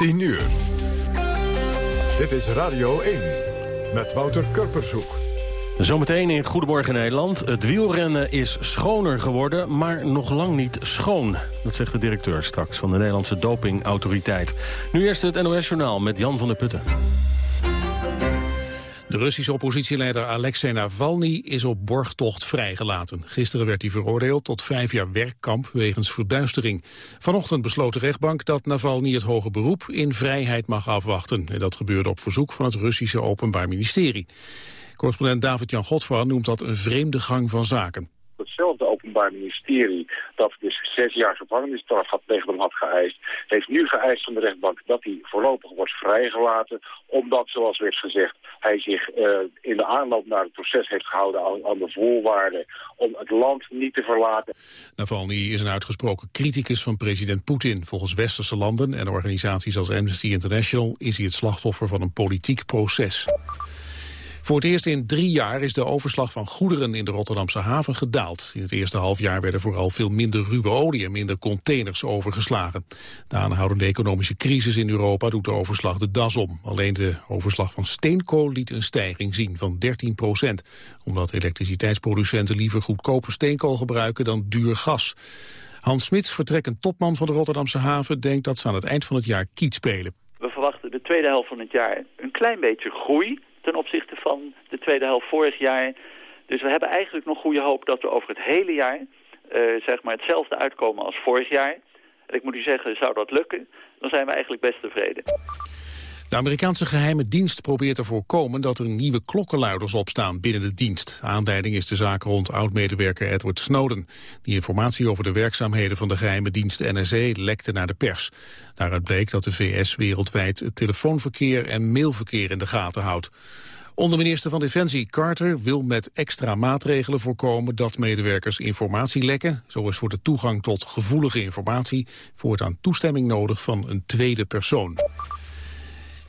10 uur. Dit is Radio 1 met Wouter Kurpershoek. Zometeen in Goedemorgen Nederland. Het wielrennen is schoner geworden, maar nog lang niet schoon. Dat zegt de directeur straks van de Nederlandse dopingautoriteit. Nu eerst het NOS Journaal met Jan van der Putten. Russische oppositieleider Alexei Navalny is op borgtocht vrijgelaten. Gisteren werd hij veroordeeld tot vijf jaar werkkamp wegens verduistering. Vanochtend besloot de rechtbank dat Navalny het hoge beroep in vrijheid mag afwachten. En dat gebeurde op verzoek van het Russische Openbaar Ministerie. Correspondent David-Jan Godfra noemt dat een vreemde gang van zaken. Openbaar Ministerie dat dus zes jaar gevangenisstraf had tegen hem had geëist, heeft nu geëist van de rechtbank dat hij voorlopig wordt vrijgelaten, omdat, zoals werd gezegd, hij zich uh, in de aanloop naar het proces heeft gehouden aan, aan, de voorwaarden om het land niet te verlaten. Navalny is een uitgesproken criticus van president Poetin. Volgens westerse landen en organisaties als Amnesty International is hij het slachtoffer van een politiek proces. Voor het eerst in drie jaar is de overslag van goederen in de Rotterdamse haven gedaald. In het eerste halfjaar werden vooral veel minder ruwe olie en minder containers overgeslagen. De aanhoudende economische crisis in Europa doet de overslag de das om. Alleen de overslag van steenkool liet een stijging zien van 13 procent. Omdat elektriciteitsproducenten liever goedkope steenkool gebruiken dan duur gas. Hans Smits, vertrekkend topman van de Rotterdamse haven, denkt dat ze aan het eind van het jaar kiet spelen. We verwachten de tweede helft van het jaar een klein beetje groei ten opzichte van de tweede helft vorig jaar. Dus we hebben eigenlijk nog goede hoop dat we over het hele jaar uh, zeg maar hetzelfde uitkomen als vorig jaar. En ik moet u zeggen, zou dat lukken, dan zijn we eigenlijk best tevreden. De Amerikaanse geheime dienst probeert te voorkomen dat er nieuwe klokkenluiders opstaan binnen de dienst. Aanleiding is de zaak rond oud-medewerker Edward Snowden. Die informatie over de werkzaamheden van de geheime dienst NSA lekte naar de pers. Daaruit bleek dat de VS wereldwijd het telefoonverkeer en mailverkeer in de gaten houdt. Onderminister van Defensie Carter wil met extra maatregelen voorkomen dat medewerkers informatie lekken. Zo is voor de toegang tot gevoelige informatie voortaan toestemming nodig van een tweede persoon.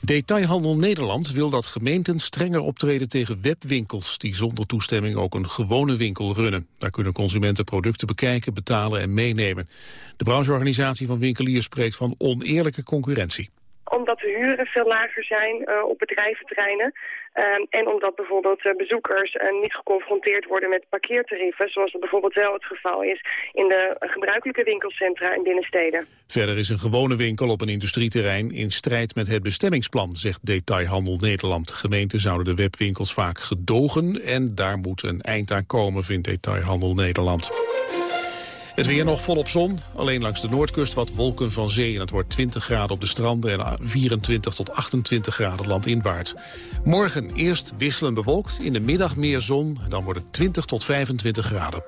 Detailhandel Nederland wil dat gemeenten strenger optreden tegen webwinkels die zonder toestemming ook een gewone winkel runnen. Daar kunnen consumenten producten bekijken, betalen en meenemen. De brancheorganisatie van winkeliers spreekt van oneerlijke concurrentie omdat de huren veel lager zijn uh, op bedrijventerreinen. Um, en omdat bijvoorbeeld uh, bezoekers uh, niet geconfronteerd worden met parkeertarieven... zoals dat bijvoorbeeld wel het geval is in de gebruikelijke winkelcentra in binnensteden. Verder is een gewone winkel op een industrieterrein in strijd met het bestemmingsplan... zegt Detailhandel Nederland. Gemeenten zouden de webwinkels vaak gedogen... en daar moet een eind aan komen, vindt Detailhandel Nederland. Het weer nog volop zon, alleen langs de noordkust wat wolken van zee... en het wordt 20 graden op de stranden en 24 tot 28 graden landinwaarts. Morgen eerst wisselend bewolkt, in de middag meer zon... dan wordt het 20 tot 25 graden.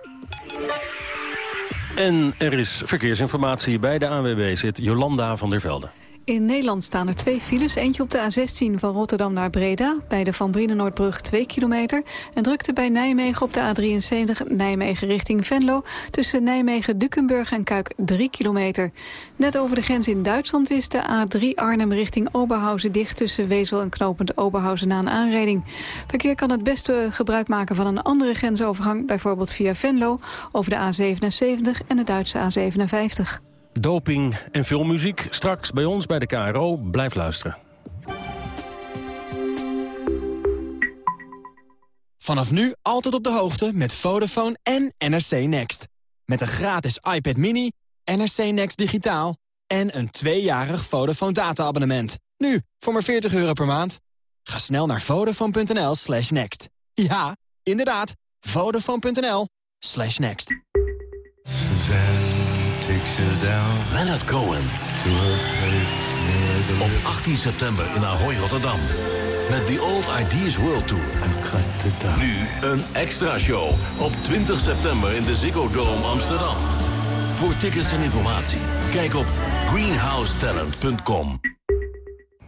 En er is verkeersinformatie bij de ANWB zit Jolanda van der Velde. In Nederland staan er twee files. Eentje op de A16 van Rotterdam naar Breda... bij de Van Brienenoordbrug 2 kilometer. En drukte bij Nijmegen op de A73 Nijmegen richting Venlo... tussen Nijmegen, Dukenburg en Kuik 3 kilometer. Net over de grens in Duitsland is de A3 Arnhem richting Oberhausen dicht... tussen Wezel en knopend Oberhausen na een aanrijding. Verkeer kan het beste gebruik maken van een andere grensovergang... bijvoorbeeld via Venlo over de A77 en de Duitse A57 doping en filmmuziek. Straks bij ons bij de KRO. Blijf luisteren. Vanaf nu altijd op de hoogte met Vodafone en NRC Next. Met een gratis iPad mini, NRC Next digitaal... en een tweejarig Vodafone data-abonnement. Nu, voor maar 40 euro per maand. Ga snel naar vodafone.nl slash next. Ja, inderdaad, vodafone.nl slash next. Leonard Cohen. Op 18 september in Ahoy, Rotterdam. Met The Old Ideas World Tour. Nu een extra show. Op 20 september in de Ziggo Dome Amsterdam. Voor tickets en informatie, kijk op greenhousetalent.com.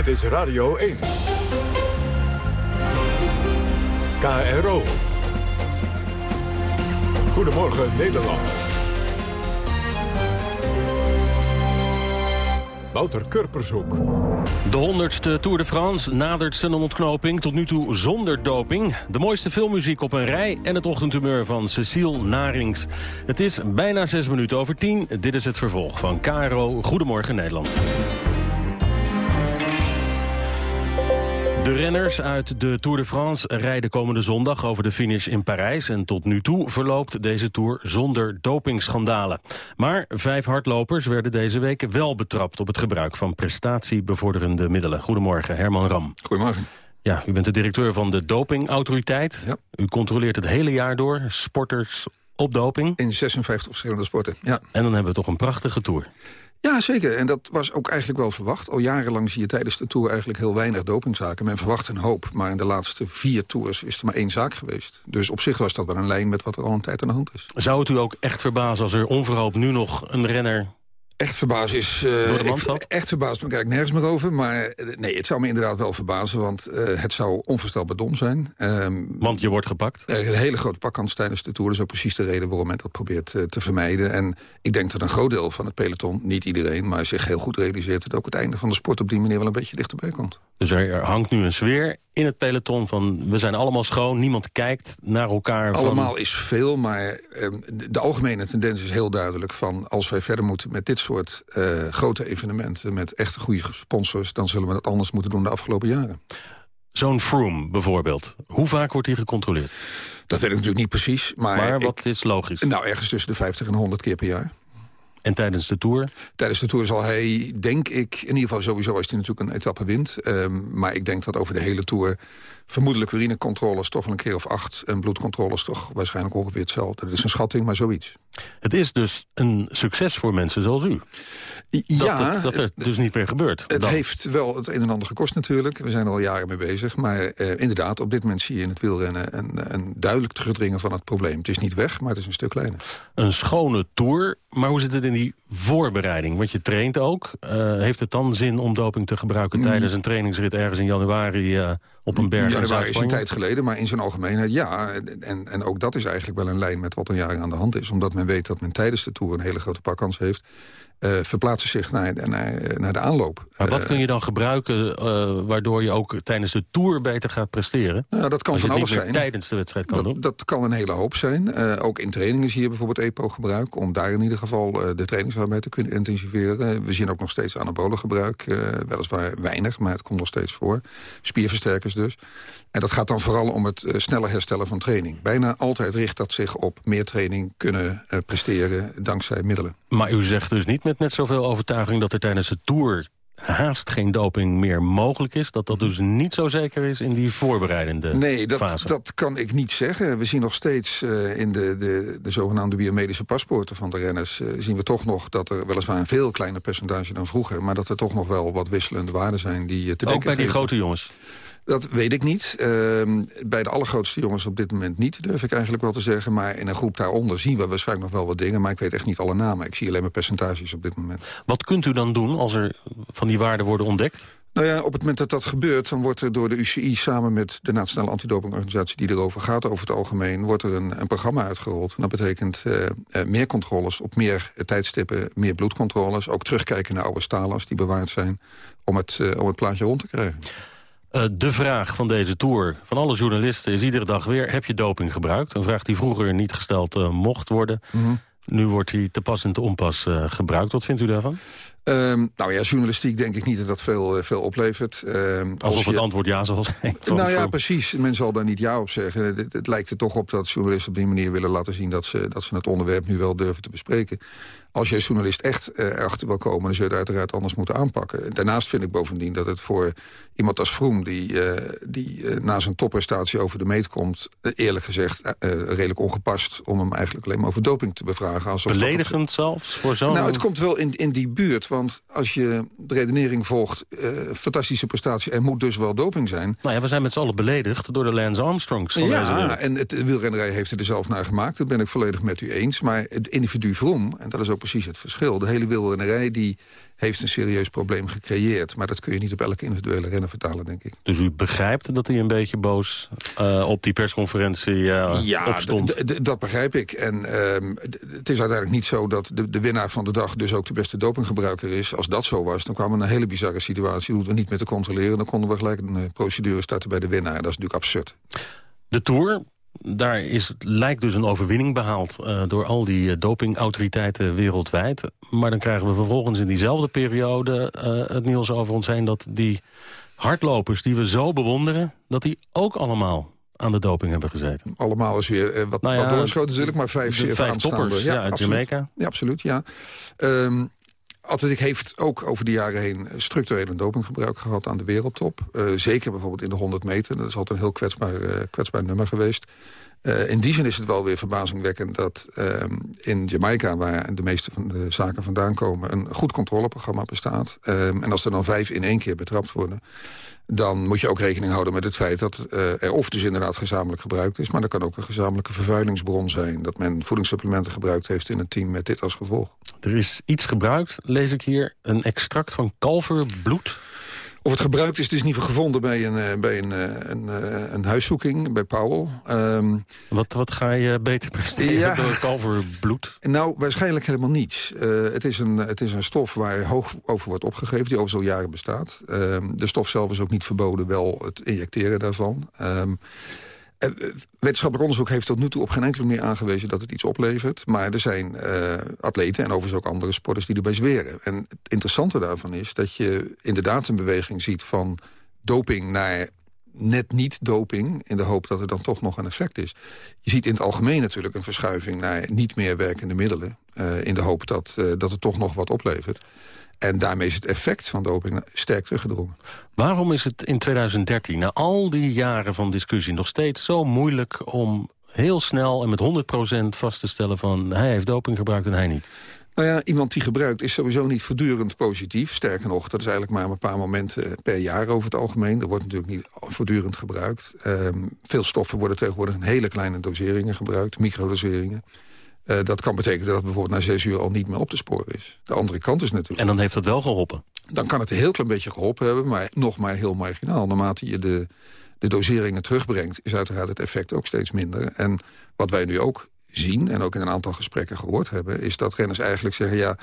Dit is Radio 1. KRO. Goedemorgen Nederland. Wouter Kurpershoek. De honderdste Tour de France nadert zijn ontknoping. Tot nu toe zonder doping. De mooiste filmmuziek op een rij en het ochtendhumeur van Cecile Narings. Het is bijna zes minuten over tien. Dit is het vervolg van KRO Goedemorgen Nederland. De renners uit de Tour de France rijden komende zondag over de finish in Parijs. En tot nu toe verloopt deze Tour zonder dopingschandalen. Maar vijf hardlopers werden deze week wel betrapt... op het gebruik van prestatiebevorderende middelen. Goedemorgen, Herman Ram. Goedemorgen. Ja, u bent de directeur van de dopingautoriteit. Ja. U controleert het hele jaar door sporters op doping. In 56 verschillende sporten, ja. En dan hebben we toch een prachtige Tour. Ja, zeker. En dat was ook eigenlijk wel verwacht. Al jarenlang zie je tijdens de Tour eigenlijk heel weinig dopingzaken. Men verwacht een hoop, maar in de laatste vier Tours is er maar één zaak geweest. Dus op zich was dat wel een lijn met wat er al een tijd aan de hand is. Zou het u ook echt verbazen als er onverhoopt nu nog een renner Echt verbaasd is... Uh, Door de man ik, echt verbaasd, maar kijk nergens meer over. Maar uh, nee, het zou me inderdaad wel verbazen, want uh, het zou onvoorstelbaar dom zijn. Um, want je wordt gepakt? Een hele grote pakkans tijdens de Tour. Dat is ook precies de reden waarom men dat probeert te vermijden. En ik denk dat een groot deel van het peloton, niet iedereen... maar zich heel goed realiseert dat ook het einde van de sport op die manier wel een beetje dichterbij komt. Dus er hangt nu een sfeer in het peloton van... we zijn allemaal schoon, niemand kijkt naar elkaar. Allemaal van... is veel, maar uh, de, de, algemene tendens is heel duidelijk... van als wij verder moeten met dit soort uh, grote evenementen... met echte goede sponsors, dan zullen we dat anders moeten doen de afgelopen jaren. Zo'n Froome bijvoorbeeld, hoe vaak wordt die gecontroleerd? Dat weet ik natuurlijk niet precies. Maar, maar wat ik, is logisch? Nou, ergens tussen de 50 en 100 keer per jaar. En tijdens de Tour? Tijdens de Tour zal hij, denk ik... in ieder geval sowieso is hij natuurlijk een etappe wint. Um, maar ik denk dat over de hele Tour... vermoedelijk urinecontroles toch wel een keer of acht... en bloedcontroles toch waarschijnlijk ongeveer hetzelfde. Dat is een schatting, maar zoiets. Het is dus een succes voor mensen zoals u. Ja, dat, het, dat er dus niet meer gebeurt. Het dan. heeft wel het een en ander gekost natuurlijk. We zijn er al jaren mee bezig. Maar uh, inderdaad, op dit moment zie je in het wielrennen... een, een duidelijk terugdringen van het probleem. Het is niet weg, maar het is een stuk kleiner. Een schone Tour, maar hoe zit het in die voorbereiding? Want je traint ook. Uh, heeft het dan zin om doping te gebruiken... tijdens een trainingsrit ergens in januari uh, op een berg Januari is een tijd geleden, maar in zijn algemeenheid ja. En, en ook dat is eigenlijk wel een lijn met wat er jaren aan de hand is. Omdat men weet dat men tijdens de Tour een hele grote pakkans heeft... Uh, verplaatsen zich naar, naar, naar de aanloop. Maar wat uh, kun je dan gebruiken uh, waardoor je ook tijdens de Tour beter gaat presteren? Nou, dat kan van alles zijn. tijdens de wedstrijd kan dat, doen? Dat kan een hele hoop zijn. ook in trainingen zie je bijvoorbeeld EPO-gebruik... om daar in ieder geval de trainingsarbeid te kunnen intensiveren. We zien ook nog steeds anabolengebruik. weliswaar weinig, maar het komt nog steeds voor. Spierversterkers dus. En dat gaat dan vooral om het uh, sneller herstellen van training. Bijna altijd richt dat zich op meer training kunnen uh, presteren dankzij middelen. Maar u zegt dus niet met net zoveel overtuiging dat er tijdens de Tour haast geen doping meer mogelijk is. Dat dat dus niet zo zeker is in die voorbereidende nee, dat, fase. dat kan ik niet zeggen. We zien nog steeds uh, in de, de, de zogenaamde biomedische paspoorten van de renners... zien we toch nog dat er weliswaar een veel kleiner percentage dan vroeger... maar dat er toch nog wel wat wisselende waarden zijn die te Ook bij die geven. grote jongens? Dat weet ik niet. Uh, bij de allergrootste jongens op dit moment niet, durf ik eigenlijk wel te zeggen. Maar in een groep daaronder zien we waarschijnlijk nog wel wat dingen. Maar ik weet echt niet alle namen. Ik zie alleen maar percentages op dit moment. Wat kunt u dan doen als er van die waarden worden ontdekt? Nou ja, op het moment dat dat gebeurt, dan wordt er door de UCI... samen met de Nationale Antidopingorganisatie die erover gaat over het algemeen... wordt er een, een programma uitgerold. En dat betekent uh, uh, meer controles op meer tijdstippen, meer bloedcontroles. Ook terugkijken naar oude stalen als die bewaard zijn... om het, uh, om het plaatje rond te krijgen. Uh, de vraag van deze tour van alle journalisten is iedere dag weer... heb je doping gebruikt? Een vraag die vroeger niet gesteld uh, mocht worden. Mm -hmm. Nu wordt die te pas en te onpas uh, gebruikt. Wat vindt u daarvan? Ehm, nou ja, journalistiek denk ik niet dat dat veel, eh, veel oplevert. Um, Alsof het antwoord ja zal zijn. Nou ja, precies. Men zal daar niet ja op zeggen. Het, het, lijkt er toch op dat journalisten op die manier willen laten zien... dat ze, dat ze het onderwerp nu wel durven te bespreken als je als journalist echt uh, erachter wil komen... dan zul je het uiteraard anders moeten aanpakken. Daarnaast vind ik bovendien dat het voor iemand als Vroom... die, uh, die uh, na zijn topprestatie over de meet komt... eerlijk gezegd redelijk ongepast om hem eigenlijk alleen maar over doping te bevragen. Beledigend zelfs voor zo'n... Nou, het komt wel in, in die buurt. Want als je de redenering volgt... fantastische prestatie, er moet dus wel doping zijn. Nou ja, we zijn met z'n allen beledigd door de Lance Armstrongs van Ja, en het wielrennerij heeft er zelf naar gemaakt. Dat ben ik volledig met u eens. Maar het individu Vroom, en dat is ook precies het verschil. De hele wielrennerij die heeft een serieus probleem gecreëerd. Maar dat kun je niet op elke individuele renner vertalen, denk ik. Dus u begrijpt dat hij een beetje boos uh, op die persconferentie uh, ja, opstond? dat begrijp ik. En uh, het is uiteindelijk niet zo dat de, de, winnaar van de dag... dus ook de beste dopinggebruiker is. Als dat zo was, dan kwam er een hele bizarre situatie. Hoefden we niet meer te controleren. Dan konden we gelijk een eh, procedure starten bij de winnaar. Dat is natuurlijk absurd. De Tour, daar is, lijkt dus een overwinning behaald uh, door al die uh, dopingautoriteiten wereldwijd. Maar dan krijgen we vervolgens in diezelfde periode uh, het nieuws over ons heen... dat die hardlopers die we zo bewonderen, dat die ook allemaal aan de doping hebben gezeten. Allemaal is weer wat, nou ja, wat doorgeschoten natuurlijk, maar vijf vijf toppers, ja, uit Jamaica. Ja, absoluut, ja. Um, Atletiek heeft ook over de jaren heen structureel dopinggebruik gehad aan de wereldtop. Uh, zeker bijvoorbeeld in de 100 meter. Dat is altijd een heel kwetsbaar, uh, kwetsbaar nummer geweest. Uh, in die zin is het wel weer verbazingwekkend dat ehm, in Jamaica... waar de meeste van de zaken vandaan komen... een goed controleprogramma bestaat. Ehm, en als er dan vijf in één keer betrapt worden dan moet je ook rekening houden met het feit dat uh, er of dus inderdaad gezamenlijk gebruikt is... maar er kan ook een gezamenlijke vervuilingsbron zijn... dat men voedingssupplementen gebruikt heeft in een team met dit als gevolg. Er is iets gebruikt, lees ik hier, een extract van kalverbloed... Of het gebruikt is, het is niet gevonden bij een, uh, bij een, uh, een, uh, een, huiszoeking bij Powell. Um, wat, wat ga je beter presteren ja, door kalverbloed? Nou, waarschijnlijk helemaal niets. het, is een, het is een stof waar hoog over wordt opgegeven, die over zo'n jaren bestaat. Um, de stof zelf is ook niet verboden, wel het injecteren daarvan. Um, uh, wetenschappelijk onderzoek heeft tot nu toe op geen enkele manier aangewezen dat het iets oplevert. Maar er zijn uh, atleten en overigens ook andere sporters die erbij zweren. En het interessante daarvan is dat je inderdaad een beweging ziet van doping naar net niet doping... in de hoop dat er dan toch nog een effect is. Je ziet in het algemeen natuurlijk een verschuiving naar niet meer werkende middelen... In de hoop dat, dat het toch nog wat oplevert. En daarmee is het effect van doping sterk teruggedrongen. Waarom is het in 2013, na al die jaren van discussie... nog steeds zo moeilijk om heel snel en met 100% vast te stellen... van hij heeft doping gebruikt en hij niet? Nou ja, iemand die gebruikt is sowieso niet voortdurend positief. Sterker nog, dat is eigenlijk maar een paar momenten per jaar over het algemeen. Er wordt natuurlijk niet voortdurend gebruikt. Um, veel stoffen worden tegenwoordig in hele kleine doseringen gebruikt, microdoseringen. Uh, dat kan betekenen dat het bijvoorbeeld na zes uur al niet meer op te sporen is. De andere kant is natuurlijk... En dan heeft dat wel geholpen? Dan kan het een heel klein beetje geholpen hebben, maar nog maar heel marginaal. Naarmate je de, de doseringen terugbrengt, is uiteraard het effect ook steeds minder. En wat wij nu ook zien, en ook in een aantal gesprekken gehoord hebben... is dat renners eigenlijk zeggen, ja,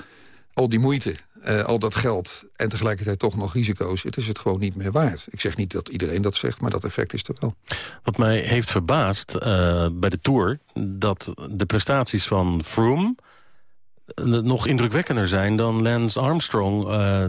al die moeite, uh, al dat geld... en tegelijkertijd toch nog risico's, het is het gewoon niet meer waard. Ik zeg niet dat iedereen dat zegt, maar dat effect is er wel. Wat mij heeft verbaasd uh, bij de Tour... dat de prestaties van Froome nog indrukwekkender zijn dan Lance Armstrong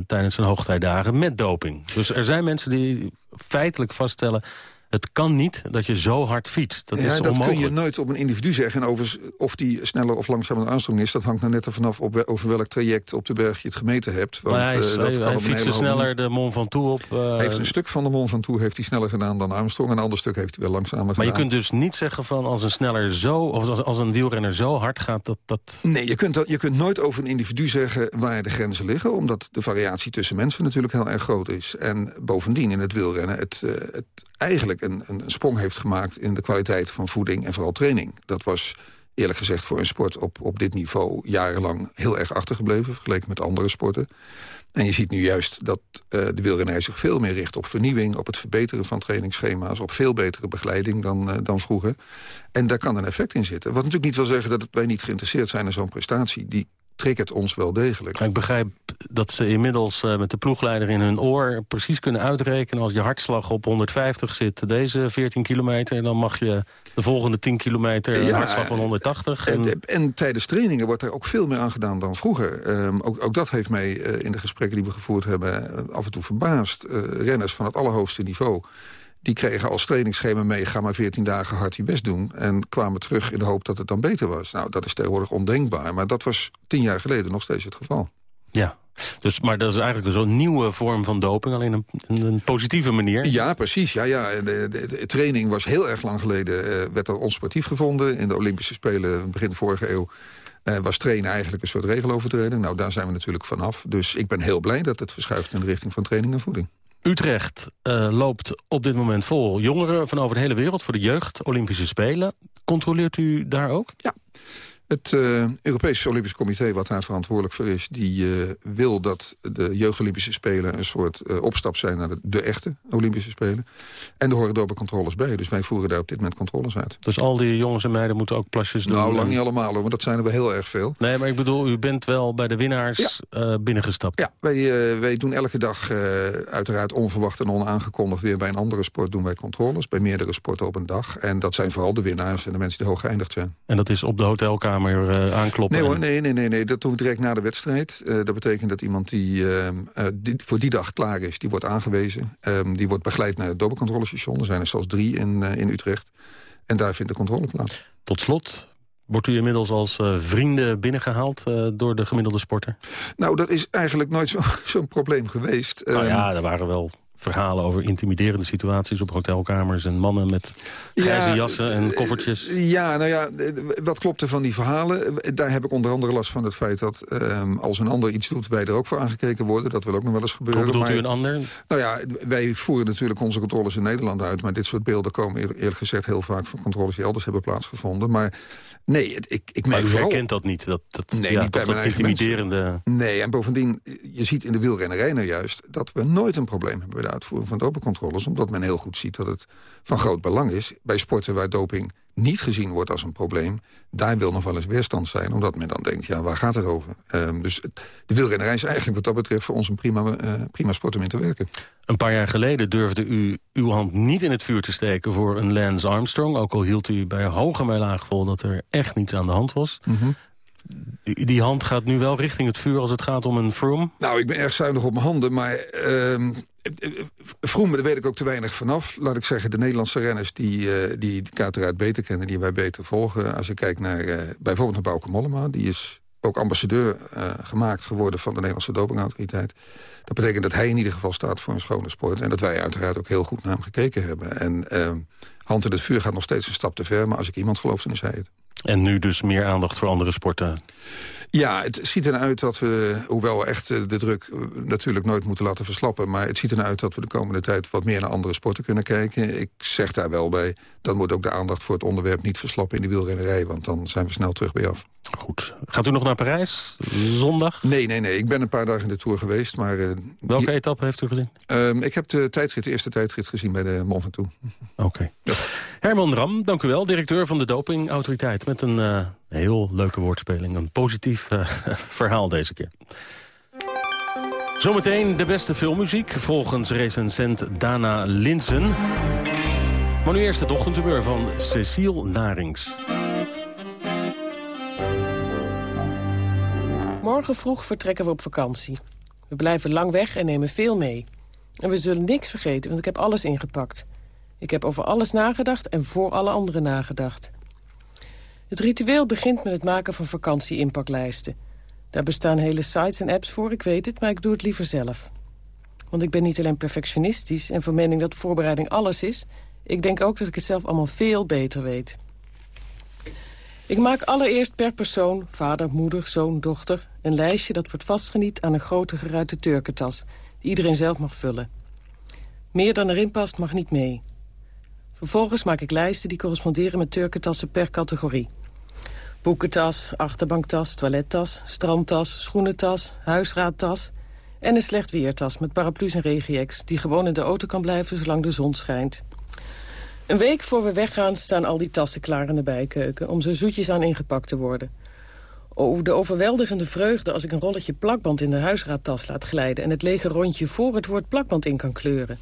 tijdens zijn hoogtijdagen met doping. Dus er zijn mensen die feitelijk vaststellen het kan niet dat je zo hard fietst. Dat ja, is dat onmogelijk. kun je nooit op een individu zeggen. En over, of die sneller of langzamer dan Armstrong is... dat hangt nou net er vanaf op, over welk traject op de berg je het gemeten hebt. Want, hij, is, uh, dat hij, hij fietste sneller de Mont Ventoux op. Uh, hij heeft een stuk van de Mont Ventoux heeft hij sneller gedaan dan Armstrong. Een ander stuk heeft hij wel langzamer maar gedaan. Maar je kunt dus niet zeggen van als een sneller zo... of als, als een wielrenner zo hard gaat dat... dat... Nee, je kunt, je kunt nooit over een individu zeggen waar de grenzen liggen. Omdat de variatie tussen mensen natuurlijk heel erg groot is. En bovendien in het wielrennen het, uh, het eigenlijk een, een sprong heeft gemaakt... in de kwaliteit van voeding en vooral training. Dat was eerlijk gezegd voor een sport op, op dit niveau... jarenlang heel erg achtergebleven, vergeleken met andere sporten. En je ziet nu juist dat uh, de wielrenner zich veel meer richt op vernieuwing... op het verbeteren van trainingsschema's... op veel betere begeleiding dan, uh, dan vroeger. En daar kan een effect in zitten. Wat natuurlijk niet wil zeggen dat wij niet geïnteresseerd zijn in zo'n prestatie. Die triggert ons wel degelijk. Ik begrijp dat ze inmiddels uh, met de ploegleider in hun oor... precies kunnen uitrekenen als je hartslag op 150 zit... deze 14 kilometer, dan mag je de volgende 10 kilometer een hartslag van 180. En... En, en, tijdens trainingen wordt er ook veel meer aan gedaan dan vroeger. Um, ook, ook, dat heeft mij uh, in de gesprekken die we gevoerd hebben... af en toe verbaasd. renners van het allerhoogste niveau die kregen als trainingsschema mee... ga maar 14 dagen hard je best doen. En kwamen terug in de hoop dat het dan beter was. Nou, dat is tegenwoordig ondenkbaar. Maar dat was tien jaar geleden nog steeds het geval. Ja, dus, maar dat is eigenlijk zo'n nieuwe vorm van doping, alleen een, een, positieve manier. Ja, precies. Ja, ja. De, de, training was heel erg lang geleden, uh, werd dat onsportief gevonden. In de Olympische Spelen begin vorige eeuw uh, was trainen eigenlijk een soort regelovertreding. Nou, daar zijn we natuurlijk vanaf. Dus ik ben heel blij dat het verschuift in de richting van training en voeding. Utrecht uh, loopt op dit moment vol jongeren van over de hele wereld... voor de jeugd Olympische Spelen. Controleert u daar ook? Ja, het uh, Europese Olympisch Comité, wat daar verantwoordelijk voor is... die uh, wil dat de Jeugd-Olympische Spelen een soort uh, opstap zijn... naar de, de, echte Olympische Spelen. En er horen dopencontroles bij. Dus wij voeren daar op dit moment controles uit. Dus al die jongens en meiden moeten ook plasjes doen? Nou, lang niet allemaal, hoor, want dat zijn er wel heel erg veel. Nee, maar ik bedoel, u bent wel bij de winnaars binnengestapt. Ja, wij, wij doen elke dag uiteraard onverwacht en onaangekondigd... weer bij een andere sport doen wij controles. Bij meerdere sporten op een dag. En dat zijn vooral de winnaars en de mensen die hoog geëindigd zijn. En dat is op de hotelkamer? Uh, aankloppen? Nee, hoor, nee, nee, nee, nee, dat doen we direct na de wedstrijd. Uh, dat betekent dat iemand die, uh, die, voor die dag klaar is, die wordt aangewezen. Um, die wordt begeleid naar het dobbelcontrolestation. Er zijn er zelfs drie in, in Utrecht. En daar vindt de controle plaats. Tot slot, Wordt u inmiddels als uh, vrienden binnengehaald uh, door de gemiddelde sporter? Nou, dat is eigenlijk nooit zo'n zo probleem geweest. Nou ja, er waren wel verhalen over intimiderende situaties op hotelkamers... en mannen met grijze jassen en koffertjes. Ja, nou ja, wat klopte van die verhalen? Daar heb ik onder andere last van het feit dat ehm, als een ander iets doet... wij er ook voor aangekeken worden. Dat wil ook nog wel eens gebeuren. Hoe bedoelt u een ander? Nou ja, wij voeren natuurlijk onze controles in Nederland uit... maar dit soort beelden komen eerlijk gezegd heel vaak van controles die elders hebben plaatsgevonden. Maar Nee, ik, ik maar u herkent dat niet? Dat, dat, nee, ja, niet dat intimiderende... Nee, en bovendien, je ziet in de wielrennerij nou juist... dat we nooit een probleem hebben de uitvoering van dopencontroles... omdat men heel goed ziet dat het van groot belang is... bij sporten waar doping niet gezien wordt als een probleem... daar wil nog wel eens weerstand zijn. Omdat men dan denkt, ja, waar gaat het over? Um, dus de wielrennerij is eigenlijk wat dat betreft... voor ons een prima, uh, prima sport om in te werken. Een paar jaar geleden durfde u uw hand niet in het vuur te steken... voor een Lance Armstrong. Ook al hield u bij hoge en laag vol dat er echt niets aan de hand was. Mm -hmm. Die hand gaat nu wel richting het vuur als het gaat om een Froome? Nou, ik ben erg zuinig op mijn handen, maar... Uh, Froome, daar weet ik ook te weinig vanaf. Laat ik zeggen, de Nederlandse renners die, uh, die, uiteraard beter kennen... die wij beter volgen. Als ik kijk naar uh, bijvoorbeeld naar Bauke Mollema... die is ook ambassadeur uh, gemaakt geworden van de Nederlandse dopingautoriteit. Dat betekent dat hij in ieder geval staat voor een schone sport. En dat wij uiteraard ook heel goed naar hem gekeken hebben. En uh, hand in het vuur gaat nog steeds een stap te ver. Maar als ik iemand geloof, dan is hij het. En nu dus meer aandacht voor andere sporten? Ja, het ziet er uit dat we, hoewel we echt eh, de druk eh, natuurlijk nooit moeten laten verslappen... maar het ziet er uit dat we de komende tijd wat meer naar andere sporten kunnen kijken. Ik zeg daar wel bij, dan moet ook de aandacht voor het onderwerp niet verslappen in de wielrennerij... want dan zijn we snel terug bij af. Goed. Gaat u nog naar Parijs? Zondag? Nee, nee, nee. Ik ben een paar dagen in de Tour geweest. Maar, uh, Welke die... etappe heeft u gezien? Uh, ik heb de, tijdrit, de eerste tijdrit gezien bij de Mont Ventoux. Oké. Okay. Ja. Herman Ram, dank u wel. Directeur van de Dopingautoriteit. Met een uh, heel leuke woordspeling. Een positief verhaal deze keer. Zometeen de beste filmmuziek. Volgens recensent Dana Linsen. Maar nu eerst het ochtendhumeur van Cecile Narings. Morgen vroeg vertrekken we op vakantie. We blijven lang weg en nemen veel mee. En we zullen niks vergeten, want ik heb alles ingepakt. Ik heb over alles nagedacht en voor alle anderen nagedacht. Het ritueel begint met het maken van vakantie-inpaklijsten. Daar bestaan hele sites en apps voor, ik weet het, maar ik doe het liever zelf. Want ik ben niet alleen perfectionistisch en van mening dat voorbereiding alles is... ik denk ook dat ik het zelf allemaal veel beter weet. Ik maak allereerst per persoon, vader, moeder, zoon, dochter... een lijstje dat wordt vastgeniet aan een grote geruite turkentas... die iedereen zelf mag vullen. Meer dan erin past mag niet mee. Vervolgens maak ik lijsten die corresponderen met turkentassen per categorie. Boekentas, achterbanktas, toilettas, strandtas, schoenentas, huisraadtas... en een slecht weertas met paraplu's en regieks... die gewoon in de auto kan blijven zolang de zon schijnt. Een week voor we weggaan staan al die tassen klaar in de bijkeuken... om zo zoetjes aan ingepakt te worden. Over de overweldigende vreugde als ik een rolletje plakband in de huisraadtas laat glijden... en het lege rondje voor het woord plakband in kan kleuren.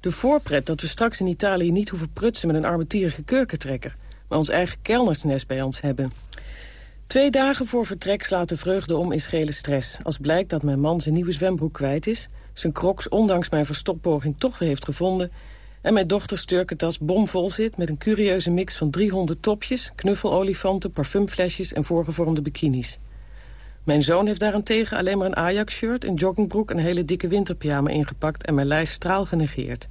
De voorpret dat we straks in Italië niet hoeven prutsen met een armetierige kurkentrekker... maar ons eigen kelnersnest bij ons hebben. Twee dagen voor vertrek slaat de vreugde om in schele stress... als blijkt dat mijn man zijn nieuwe zwembroek kwijt is... zijn crocs ondanks mijn verstoppoging toch weer heeft gevonden... en mijn dochters turkentas bomvol zit met een curieuze mix van 300 topjes... knuffelolifanten, parfumflesjes en voorgevormde bikinis. Mijn zoon heeft daarentegen alleen maar een Ajax-shirt, een joggingbroek... en een hele dikke winterpyjama ingepakt en mijn lijst straal genegeerd.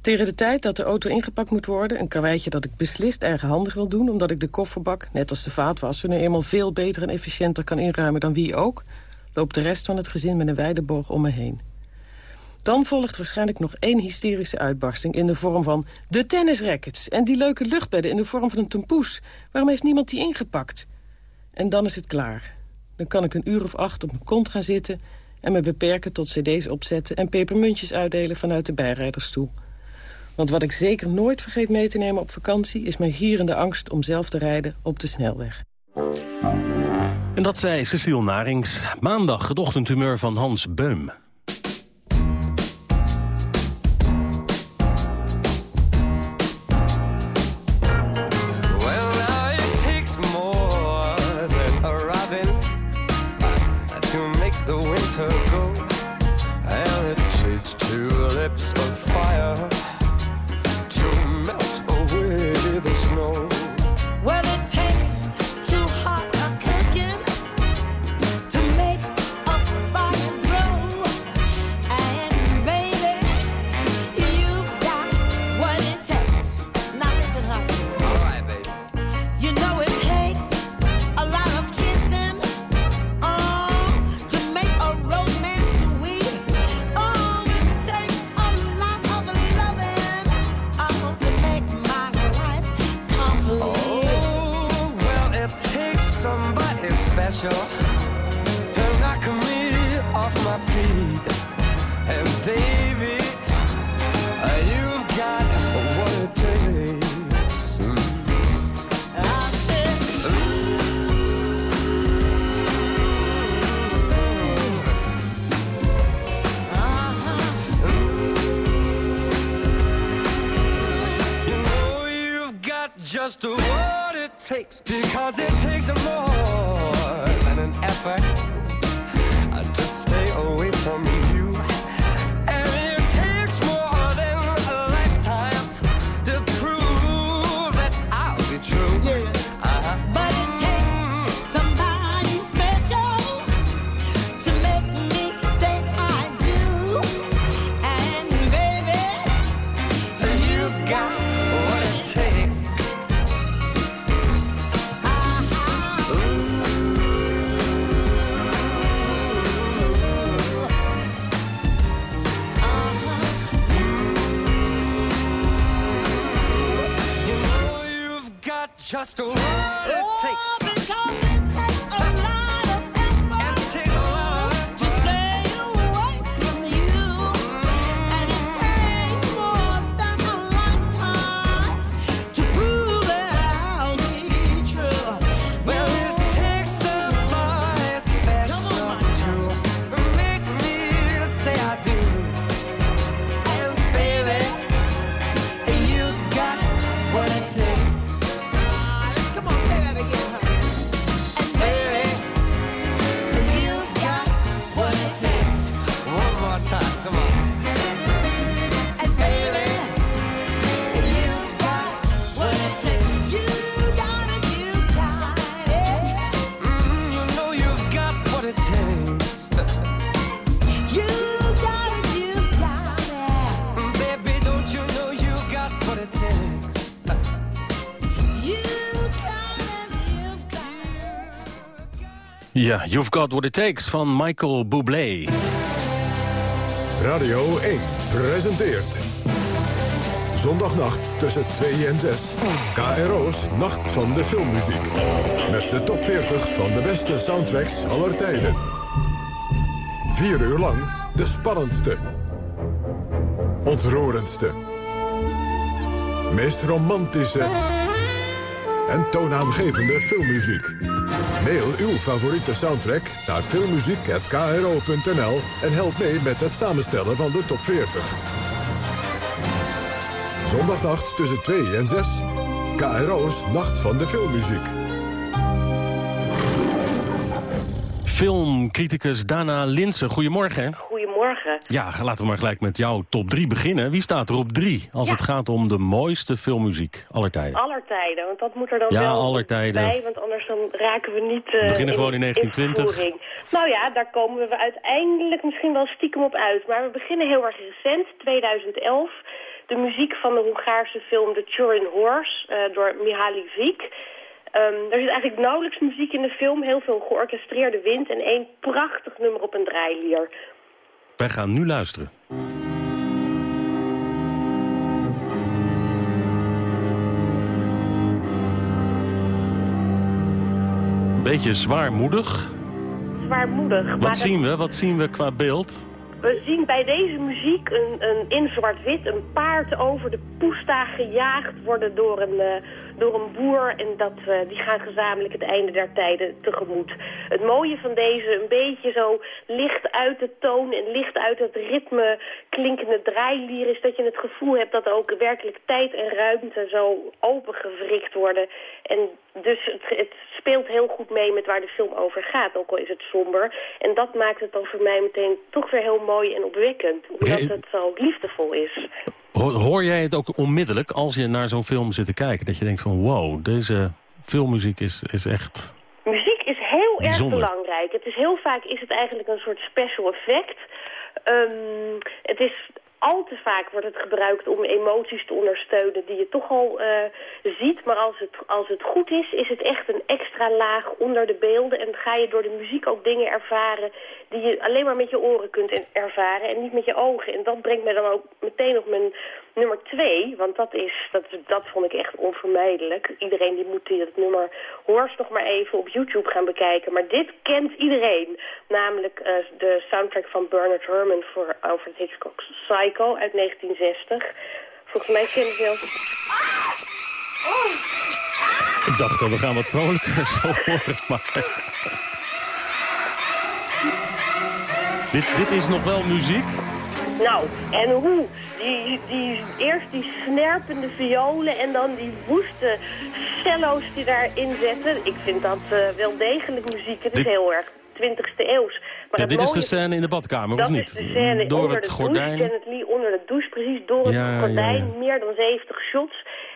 Tegen de tijd dat de auto ingepakt moet worden... een karweitje dat ik beslist eigenhandig wil doen... omdat ik de kofferbak, net als de vaatwasser... nu eenmaal veel beter en efficiënter kan inruimen dan wie ook... loopt de rest van het gezin met een wijde om me heen. Dan volgt waarschijnlijk nog één hysterische uitbarsting... in de vorm van de tennisrackets en die leuke luchtbedden... in de vorm van een tompoes. Waarom heeft niemand die ingepakt? En dan is het klaar. Dan kan ik een uur of acht op mijn kont gaan zitten... en me beperken tot cd's opzetten en pepermuntjes uitdelen vanuit de bijrijdersstoel. Want wat ik zeker nooit vergeet mee te nemen op vakantie... is mijn gierende angst om zelf te rijden op de snelweg. En dat zei Cecile Narings. Maandag het ochtendhumeur van Hans Beum. You've Got What It Takes van Michael Bublé. Radio 1 presenteert. Zondagnacht tussen 2 en 6. KRO's Nacht van de Filmmuziek. Met de top 40 van de beste soundtracks aller tijden. Vier uur lang de spannendste. Ontroerendste. Meest romantische. En toonaangevende filmmuziek. Mail uw favoriete soundtrack naar filmmuziek.kro.nl en help mee met het samenstellen van de top 40. Zondagnacht tussen 2 en 6. KRO's Nacht van de Filmmuziek. Filmcriticus Dana Linsen, goedemorgen. Goedemorgen. Ja, laten we maar gelijk met jouw top 3 beginnen. Wie staat er op 3 als Ja. het gaat om de mooiste filmmuziek aller tijden? Aller tijden, want dat moet er dan Ja, wel aller tijden. bij, want anders dan raken we niet eh, We beginnen gewoon in 1920. vervoering. Nou ja, daar komen we uiteindelijk misschien wel stiekem op uit. Maar we beginnen heel erg recent, 2011. De muziek van de Hongaarse film The Turin Horse eh, door Mihaly Vik. Ehm, er zit eigenlijk nauwelijks muziek in de film. Heel veel georchestreerde wind en één prachtig nummer op een draailier. Wij gaan nu luisteren. Beetje zwaarmoedig. Zwaarmoedig. Wat zien we? Wat zien we qua beeld? We zien bij deze muziek een, een, in zwart-wit een paard over de poesta gejaagd worden door een, eh, door een boer. En dat, eh, die gaan gezamenlijk het einde der tijden tegemoet. Het mooie van deze, een beetje zo licht uit de toon en licht uit het ritme klinkende draailier... is dat je het gevoel hebt dat ook werkelijk tijd en ruimte zo opengewrikt worden. En dus het, het speelt heel goed mee met waar de film over gaat, ook al is het somber. En dat maakt het dan voor mij meteen toch weer heel mooi en opwekkend. Omdat het zo liefdevol is. Hoor, jij het ook onmiddellijk als je naar zo'n film zit te kijken? Dat je denkt van wow, deze filmmuziek is, is echt... Muziek is heel Bijzonder. erg belangrijk. Het is heel vaak is het eigenlijk een soort special effect. Ehm, het is al te vaak wordt het gebruikt om emoties te ondersteunen die je toch al eh, ziet. Maar als het, als het goed is, is het echt een extra laag onder de beelden. En ga je door de muziek ook dingen ervaren die je alleen maar met je oren kunt en- ervaren en niet met je ogen. En dat brengt mij dan ook meteen op mijn nummer twee. Want dat, is, dat, dat vond ik echt onvermijdelijk. Iedereen die moet dat nummer Horst nog maar even op YouTube gaan bekijken. Maar dit kent iedereen. Namelijk eh, de soundtrack van Bernard Herrmann voor Alfred Hitchcock's Psycho uit 1960. Volgens mij kennen veel... Ik dacht we gaan wat vrolijker zo horen, maar... dit, dit is nog wel muziek? Nou, en hoe? Die, die, eerst die snerpende violen en dan die woeste cello's die daarin zetten. Ik vind dat eh, wel degelijk muziek. Het is heel erg 20e eeuws. Maar Ja, dit is de scène in de badkamer, of niet? is de scène Door het gordijn. douche, Janet Lee onder de douche, precies door het Ja, ja, gordijn. ja. Meer dan 70 shots.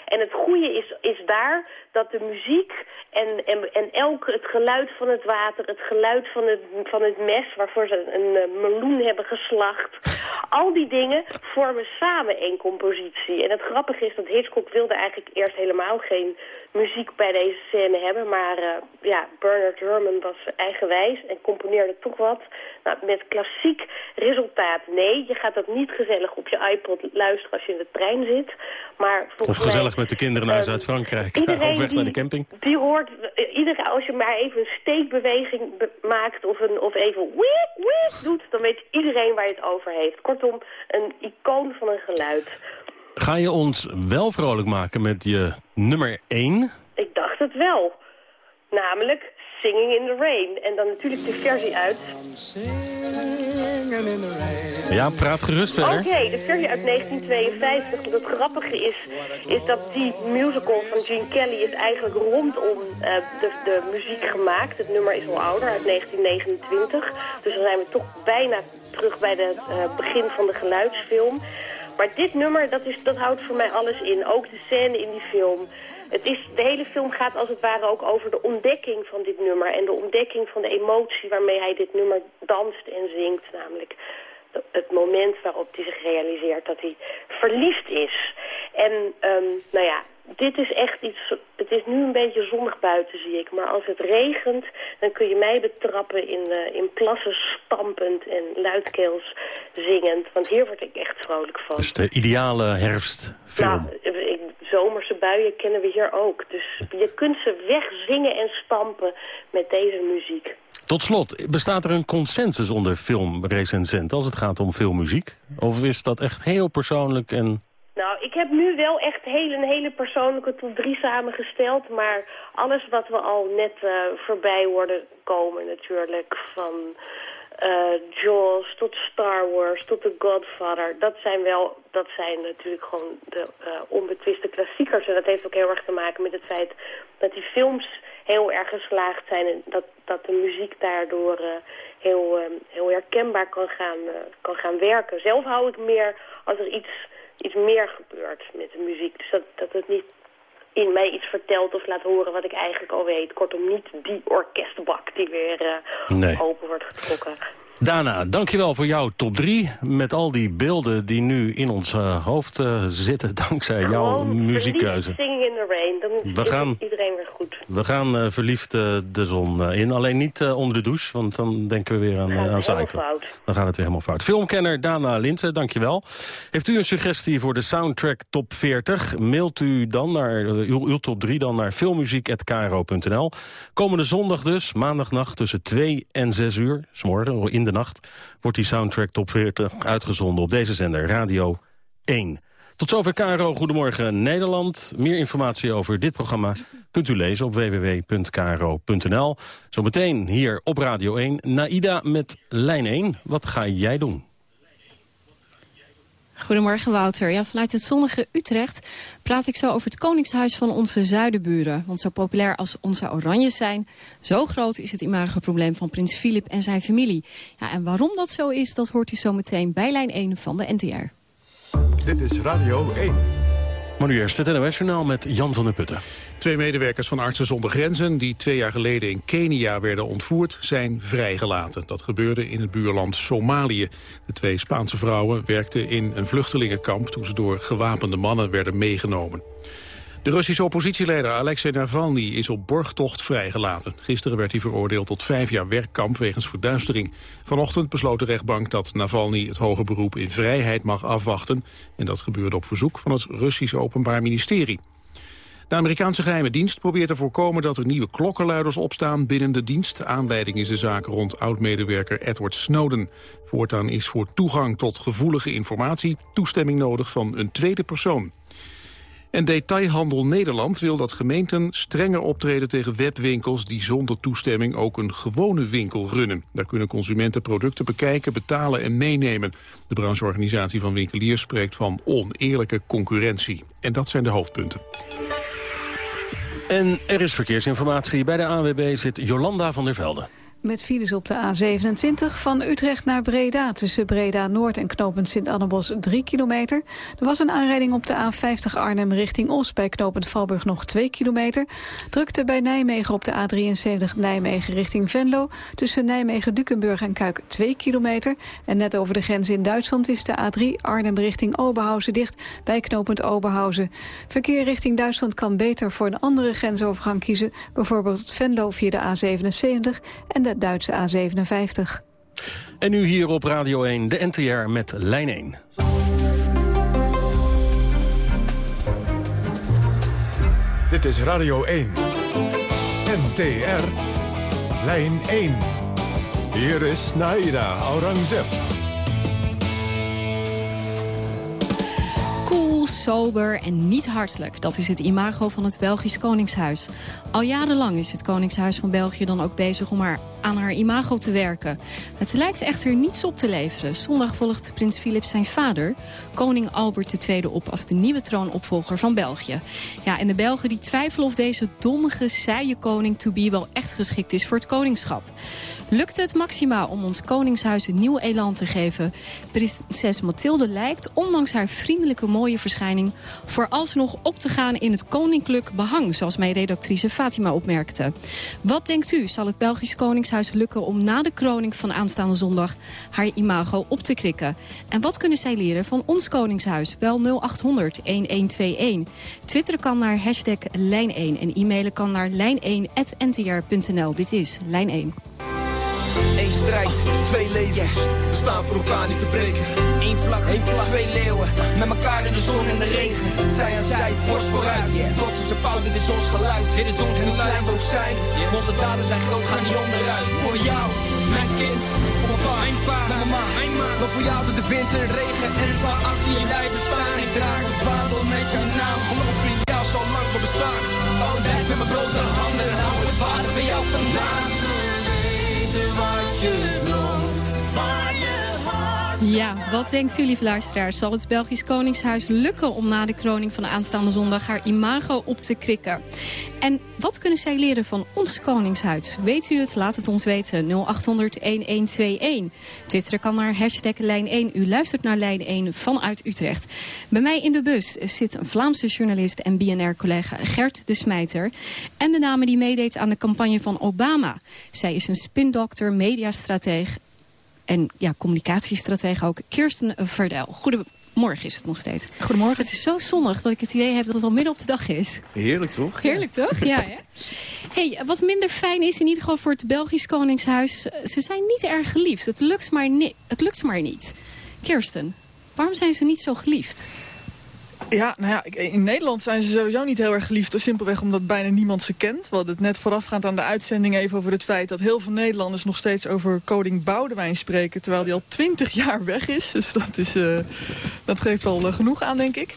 En het goede is, is daar dat de muziek en, en, en elk het geluid van het water, het geluid van het, van het mes waarvoor ze een eh, meloen hebben geslacht. Al die dingen vormen samen één compositie. En het grappige is dat Hitchcock wilde eigenlijk eerst helemaal geen muziek bij deze scène hebben. Maar eh, ja, Bernard Herrmann was eigenwijs en componeerde toch wat. Nou, met klassiek resultaat. Nee, je gaat dat niet gezellig op je iPod luisteren als je in de trein zit. Maar Of gezellig mij, met de kinderen naar ehm, Zuid-Frankrijk. iedereen Op weg naar de die- camping. Die hoort, iedereen, als je maar even een steekbeweging be- maakt of, een, of even wiek, wiek doet, dan weet iedereen waar je het over heeft. Kortom, een icoon van een geluid. Ga je ons wel vrolijk maken met je nummer 1? Ik dacht het wel. Namelijk Singing in the Rain. En dan natuurlijk de versie uit... Ja, praat gerust Oké, verder. de versie uit 1952. Want het grappige is, is dat die musical van Gene Kelly is eigenlijk rondom eh, de, de muziek gemaakt. Het nummer is al ouder, uit 1929. Dus dan zijn we toch bijna terug bij het begin van de geluidsfilm. Maar dit nummer, dat, is, dat houdt voor mij alles in. Ook de scène in die film. Het is, de hele film gaat als het ware ook over de ontdekking van dit nummer. En de ontdekking van de emotie waarmee hij dit nummer danst en zingt. Namelijk het moment waarop hij zich realiseert dat hij verliefd is. En ehm, nou ja, dit is echt iets... Het is nu een beetje zonnig buiten, zie ik. Maar als het regent, dan kun je mij betrappen in, eh, in plassen stampend en luidkeels zingend. Want hier word ik echt vrolijk van. Dus de ideale herfstfilm. Nou, ik, zomerse buien kennen we hier ook. Dus je kunt ze wegzingen en stampen met deze muziek. Tot slot, bestaat er een consensus onder filmrecensenten als het gaat om filmmuziek? Of is dat echt heel persoonlijk en... Nou, ik heb nu wel echt heel, een hele persoonlijke top 3 samengesteld. Maar alles wat we al net eh, voorbij hoorden komen natuurlijk. Van eh, Jaws tot Star Wars tot The Godfather. Dat zijn wel, dat zijn natuurlijk gewoon de eh, onbetwiste klassiekers. En dat heeft ook heel erg te maken met het feit dat die films heel erg geslaagd zijn. En dat, dat de muziek daardoor heel, heel herkenbaar kan gaan, kan gaan werken. Zelf hou ik meer als er iets, iets meer gebeurt met de muziek. Dus dat, dat het niet in mij iets vertelt of laat horen wat ik eigenlijk al weet. Kortom, niet die orkestbak die weer eh, Nee. open wordt getrokken. Dana, dankjewel voor jouw top 3. Met al die beelden die nu in ons eh, hoofd eh, zitten dankzij jouw muziekkeuze. verliefd Singing in the Rain. Dan We gaan-. We gaan eh, verliefd eh, de zon eh, in. Alleen niet onder de douche, want dan denken we weer aan, aan. Dan gaat het weer helemaal fout. Filmkenner Dana Linsen, dankjewel. Heeft u een suggestie voor de soundtrack top 40? Mailt u dan naar uw, uw top 3 dan naar filmmuziek.kro.nl. Komende zondag dus, maandagnacht tussen 2 en 6 uur, s'morgen in de nacht, wordt die soundtrack top 40 uitgezonden op deze zender Radio 1. Tot zover KRO Goedemorgen Nederland. Meer informatie over dit programma kunt u lezen op www.kro.nl. Zometeen hier op Radio 1. Naida met Lijn 1. Wat ga jij doen? Goedemorgen Wouter. Ja, vanuit het zonnige Utrecht praat ik zo over het koningshuis van onze zuidenburen. Want zo populair als onze oranjes zijn, zo groot is het imagoprobleem van prins Filip en zijn familie. Ja, en waarom dat zo is, dat hoort u zo meteen bij lijn 1 van de NTR. Dit is Radio 1. Maar nu eerst het NOS-journaal met Jan van der Putten. Twee medewerkers van Artsen zonder Grenzen... die twee jaar geleden in Kenia werden ontvoerd, zijn vrijgelaten. Dat gebeurde in het buurland Somalië. De twee Spaanse vrouwen werkten in een vluchtelingenkamp... toen ze door gewapende mannen werden meegenomen. De Russische oppositieleider Alexei Navalny is op borgtocht vrijgelaten. Gisteren werd hij veroordeeld tot vijf jaar werkkamp wegens verduistering. Vanochtend besloot de rechtbank dat Navalny het hoge beroep in vrijheid mag afwachten. En dat gebeurde op verzoek van het Russische Openbaar Ministerie. De Amerikaanse geheime dienst probeert te voorkomen dat er nieuwe klokkenluiders opstaan binnen de dienst. Aanleiding is de zaak rond oud-medewerker Edward Snowden. Voortaan is voor toegang tot gevoelige informatie toestemming nodig van een tweede persoon. En Detailhandel Nederland wil dat gemeenten strenger optreden tegen webwinkels die zonder toestemming ook een gewone winkel runnen. Daar kunnen consumenten producten bekijken, betalen en meenemen. De brancheorganisatie van winkeliers spreekt van oneerlijke concurrentie. En dat zijn de hoofdpunten. En er is verkeersinformatie. Bij de ANWB zit Jolanda van der Velde. Met files op de A27 van Utrecht naar Breda... tussen Breda-Noord en knooppunt Sint-Annebos 3 kilometer. Er was een aanrijding op de A50 Arnhem richting Os... bij knooppunt Valburg nog 2 kilometer. Drukte bij Nijmegen op de A73 Nijmegen richting Venlo... tussen Nijmegen-Dukenburg en Kuik 2 kilometer. En net over de grens in Duitsland is de A3 Arnhem richting Oberhausen dicht... bij knooppunt Oberhausen. Verkeer richting Duitsland kan beter voor een andere grensovergang kiezen... bijvoorbeeld Venlo via de A77 en de Duitse A57. En nu hier op Radio 1, de NTR met Lijn 1. Dit is Radio 1. NTR. Lijn 1. Hier is Naida Aurangzeb. Cool, sober en niet hartelijk. Dat is het imago van het Belgisch Koningshuis. Al jarenlang is het Koningshuis van België dan ook bezig om haar aan haar imago te werken. Het lijkt echter niets op te leveren. Zondag volgt prins Filip zijn vader, koning Albert II, op als de nieuwe troonopvolger van België. Ja, en de Belgen die twijfelen of deze dommige, saaie koning to be wel echt geschikt is voor het koningschap. Lukt het Maxima om ons koningshuis een nieuw elan te geven? Prinses Mathilde lijkt, ondanks haar vriendelijke mooie verschijning... vooralsnog op te gaan in het koninklijk behang... zoals mijn redactrice Fatima opmerkte. Wat denkt u? Zal het Belgisch Koningshuis lukken om na de kroning van aanstaande zondag... haar imago op te krikken? En wat kunnen zij leren van ons koningshuis? Bel 0800-1121. Twitteren kan naar hashtag Lijn1 en e-mailen kan naar lijn1.ntr.nl. Dit is Lijn 1. Eén strijd, twee levens. We staan voor elkaar niet te breken. Eén vlak, Eén vlak. twee leeuwen. Met elkaar in de zon en de regen. Zij aan zij, borst vooruit. Trots onze fout, dit is ons geluid. Dit is ons geluid. klein ook zijn. Onze daden zijn groot, gaan niet onderuit. Voor jou, mijn kind. Voor mijn pa, mijn pa, mijn ma, mijn ma. Maar voor jou doet de winter, regen en zwaar achter je blijven staan. Ik draag een vaandel met jouw naam. Geloof in jou, zo lang voor bestaan. Oh, dijk met mijn blote handen. Hou het water bij jou vandaan. Weten wat je Ja, wat denkt u, lieve luisteraars? Zal het Belgisch Koningshuis lukken om na de kroning van de aanstaande zondag haar imago op te krikken? En wat kunnen zij leren van ons Koningshuis? Weet u het? Laat het ons weten. 0800-1121. Twitteren kan naar hashtag lijn 1. U luistert naar lijn 1 vanuit Utrecht. Bij mij in de bus zit een Vlaamse journalist en BNR-collega Gert de Smijter. En de dame die meedeed aan de campagne van Obama. Zij is een spindokter, mediastrateeg en ja, communicatiestratege ook, Kirsten Verdel. Goedemorgen is het nog steeds. Goedemorgen. Het is zo zonnig dat ik het idee heb dat het al midden op de dag is. Heerlijk toch? Heerlijk toch? Ja, hè? Hey, wat minder fijn is in ieder geval voor het Belgisch Koningshuis... ze zijn niet erg geliefd. Het lukt maar, ni het lukt maar niet. Kirsten, waarom zijn ze niet zo geliefd? Ja, nou ja, in Nederland zijn ze sowieso niet heel erg geliefd. Simpelweg omdat bijna niemand ze kent. We hadden het net voorafgaand aan de uitzending even over het feit... dat heel veel Nederlanders nog steeds over koning Boudewijn spreken... terwijl die al twintig jaar weg is. Dus dat, is, uh, dat geeft al uh, genoeg aan, denk ik.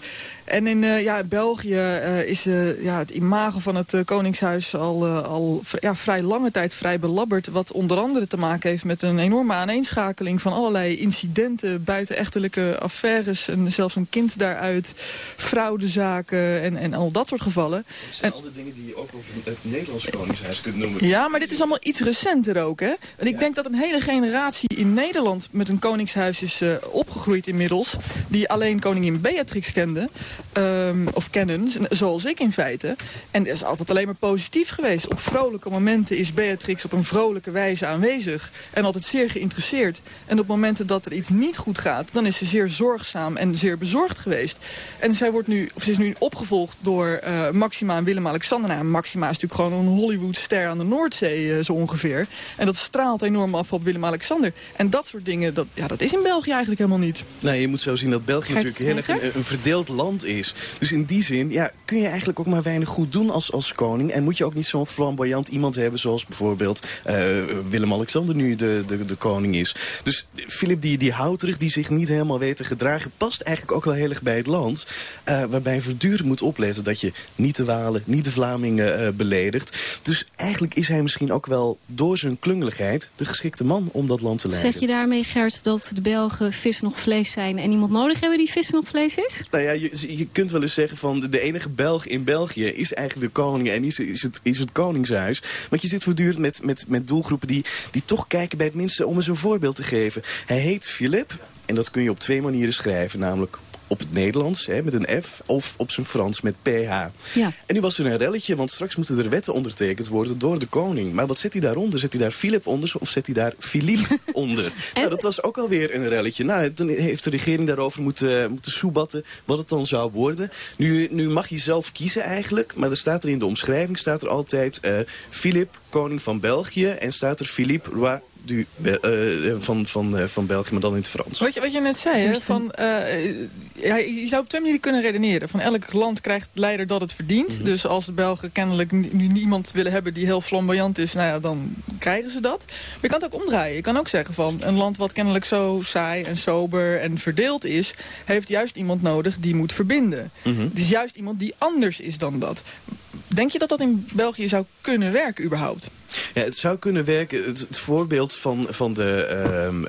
En in uh, ja, België uh, is uh, ja, het imago van het Koningshuis al, al ja, vrij lange tijd vrij belabberd. Wat onder andere te maken heeft met een enorme aaneenschakeling van allerlei incidenten, buitenechtelijke affaires en zelfs een kind daaruit, fraudezaken en, en al dat soort gevallen. Dat zijn en, al die dingen die je ook over het Nederlandse Koningshuis kunt noemen. Ja, maar dit is allemaal iets recenter ook. Hè? En ik ja. denk dat een hele generatie in Nederland met een Koningshuis is opgegroeid inmiddels, die alleen koningin Beatrix kende. Um, of kennen, zoals ik in feite. En dat is altijd alleen maar positief geweest. Op vrolijke momenten is Beatrix op een vrolijke wijze aanwezig. En altijd zeer geïnteresseerd. En op momenten dat er iets niet goed gaat... dan is ze zeer zorgzaam en zeer bezorgd geweest. En zij wordt nu, of ze is nu opgevolgd door uh, Maxima en Willem-Alexander. Nou, Maxima is natuurlijk gewoon een Hollywoodster aan de Noordzee, uh, zo ongeveer. En dat straalt enorm af op Willem-Alexander. En dat soort dingen, dat, ja, dat is in België eigenlijk helemaal niet. Nee, je moet zo zien dat België natuurlijk heel erg een, een verdeeld land is. Dus in die zin ja, kun je eigenlijk ook maar weinig goed doen als, als koning. En moet je ook niet zo'n flamboyant iemand hebben... zoals bijvoorbeeld uh, Willem-Alexander nu de, de, de koning is. Dus Filip, die, die houterig, die zich niet helemaal weet te gedragen... past eigenlijk ook wel heel erg bij het land. Uh, waarbij je voortdurend moet opletten dat je niet de Walen, niet de Vlamingen uh, beledigt. Dus eigenlijk is hij misschien ook wel door zijn klungeligheid... de geschikte man om dat land te leiden. Zeg je daarmee, Gert, dat de Belgen vis nog vlees zijn... en iemand nodig hebben die vis nog vlees is? Nou ja, je, je kunt wel eens zeggen van de enige Belg in België is eigenlijk de koning en is, het, is het koningshuis. Want je zit voortdurend met, met, met doelgroepen die, die toch kijken bij het minste om eens een voorbeeld te geven. Hij heet Philip en dat kun je op twee manieren schrijven, namelijk op het Nederlands hè, met een F of op zijn Frans met PH. Ja. En nu was er een relletje, want straks moeten er wetten ondertekend worden door de koning. Maar wat zet hij daaronder? Zet hij daar Philip onder of zet hij daar Philippe onder? nou, dat was ook alweer een relletje. Nou, toen heeft de regering daarover moeten, moeten soebatten wat het dan zou worden. Nu, nu mag je zelf kiezen eigenlijk, maar er staat er in de omschrijving staat er altijd uh, Philip, koning van België en staat er Philippe, roi du, uh, van, van, uh, van België, maar dan in het Frans. Wat je, wat je net zei, hè, van, uh, ja, je zou op twee manieren kunnen redeneren. Van elk land krijgt leider dat het verdient. Mm -hmm. Dus als de Belgen kennelijk nu niemand willen hebben die heel flamboyant is, nou ja, dan krijgen ze dat. Maar je kan het ook omdraaien. Je kan ook zeggen van een land wat kennelijk zo saai en sober en verdeeld is, heeft juist iemand nodig die moet verbinden. Mm -hmm. Dus juist iemand die anders is dan dat. Denk je dat dat in België zou kunnen werken überhaupt? Ja, het zou kunnen werken. Het, het voorbeeld van, van de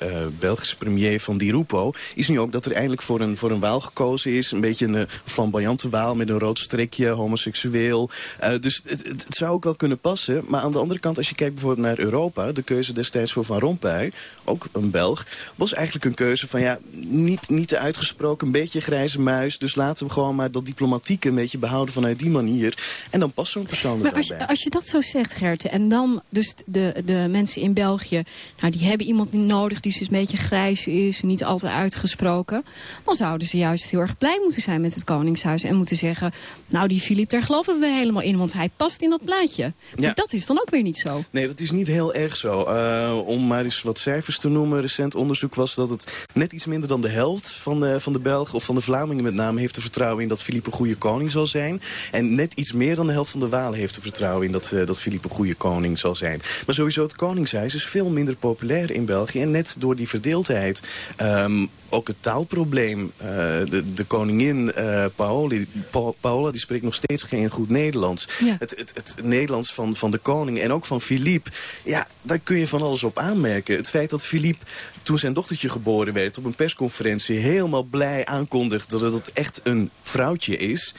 uh, uh, Belgische premier van Di Rupo... is nu ook dat er eindelijk voor een, voor een waal gekozen is. Een beetje een flamboyante waal met een rood strikje, homoseksueel. Uh, dus het, het, het, zou ook wel kunnen passen. Maar aan de andere kant, als je kijkt bijvoorbeeld naar Europa... de keuze destijds voor Van Rompuy, ook een Belg... was eigenlijk een keuze van ja, niet, niet te uitgesproken, een beetje grijze muis. Dus laten we gewoon maar dat diplomatieke een beetje behouden vanuit die manier. En dan past zo'n persoon maar als je, als je dat zo zegt, Gert, en dan dus de, de mensen in België... nou, die hebben iemand nodig die dus een beetje grijs is... niet altijd uitgesproken... dan zouden ze juist heel erg blij moeten zijn met het Koningshuis... en moeten zeggen, nou, die Filip, daar geloven we helemaal in... want hij past in dat plaatje. Maar Ja. dat is dan ook weer niet zo. Nee, dat is niet heel erg zo. Eh, om maar eens wat cijfers te noemen. Recent onderzoek was dat het net iets minder dan de helft van de, van de Belgen... of van de Vlamingen met name heeft er vertrouwen in dat Filip een goede koning zal zijn. En net iets meer dan de helft van de Walen heeft er vertrouwen in... dat, eh, dat Filip een goede koning zal zijn. Maar sowieso het koningshuis is veel minder populair in België. En net door die verdeeldheid... ehm, ook het taalprobleem. Eh, de, de koningin eh Paola, Pa- Paola die spreekt nog steeds geen goed Nederlands. Ja. Het, het, het Nederlands van, van de koning en ook van Philippe... ja, daar kun je van alles op aanmerken. Het feit dat Philippe, toen zijn dochtertje geboren werd... op een persconferentie helemaal blij aankondigt... dat het echt een vrouwtje is...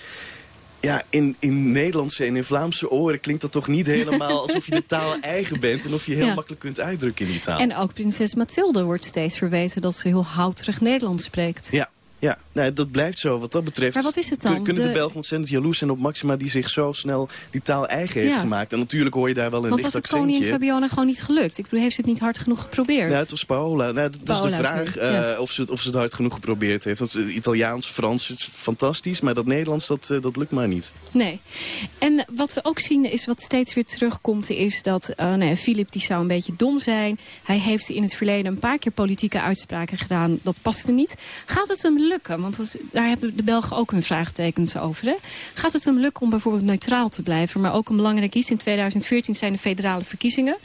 Ja, in, in Nederlandse en in Vlaamse oren klinkt dat toch niet helemaal alsof je de taal eigen bent... en of je heel Ja. makkelijk kunt uitdrukken in die taal. En ook prinses Mathilde wordt steeds verweten dat ze heel houterig Nederlands spreekt. Ja, ja nou, dat blijft zo. Wat dat betreft Maar wat is het dan? kun- kunnen de, De- Belgen ontzettend jaloers zijn op Maxima... die zich zo snel die taal eigen heeft Ja. gemaakt. En natuurlijk hoor je daar wel een Want licht was het koningin accentje. Fabiana gewoon niet gelukt? Ik bedoel, heeft ze het niet hard genoeg geprobeerd? Ja, het was Paola. Nou, dat is de vraag ja. eh, of, ze het, of ze het hard genoeg geprobeerd heeft. Want eh, Italiaans, Frans is fantastisch, maar dat Nederlands, dat, eh, dat lukt maar niet. Nee. En wat we ook zien is wat steeds weer terugkomt... is dat uh, nou ja, Philip die zou een beetje dom zijn. Hij heeft in het verleden een paar keer politieke uitspraken gedaan. Dat paste niet. Gaat het hem lukken? Want daar hebben de Belgen ook hun vraagtekens over. Hè? Gaat het hem lukken om bijvoorbeeld neutraal te blijven? Maar ook een belangrijk iets. In 2014 zijn de federale verkiezingen.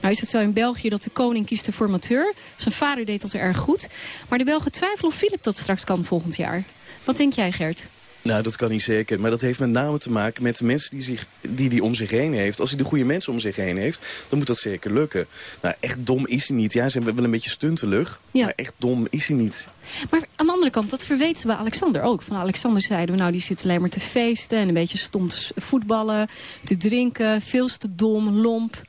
Nou is het zo in België dat de koning kiest de formateur. Zijn vader deed dat erg goed. Maar de Belgen twijfelen of Philip dat straks kan volgend jaar. Wat denk jij, Gert? Nou, dat kan niet zeker. Maar dat heeft met name te maken met de mensen die hij die die om zich heen heeft. Als hij de goede mensen om zich heen heeft, dan moet dat zeker lukken. Nou, echt dom is hij niet. Ja, ze hebben wel een beetje stuntelig. Ja. Maar echt dom is hij niet. Maar aan de andere kant, dat verweten we Alexander ook. Van Alexander zeiden we, nou die zit alleen maar te feesten... en een beetje stom te voetballen, te drinken, veel te dom, lomp.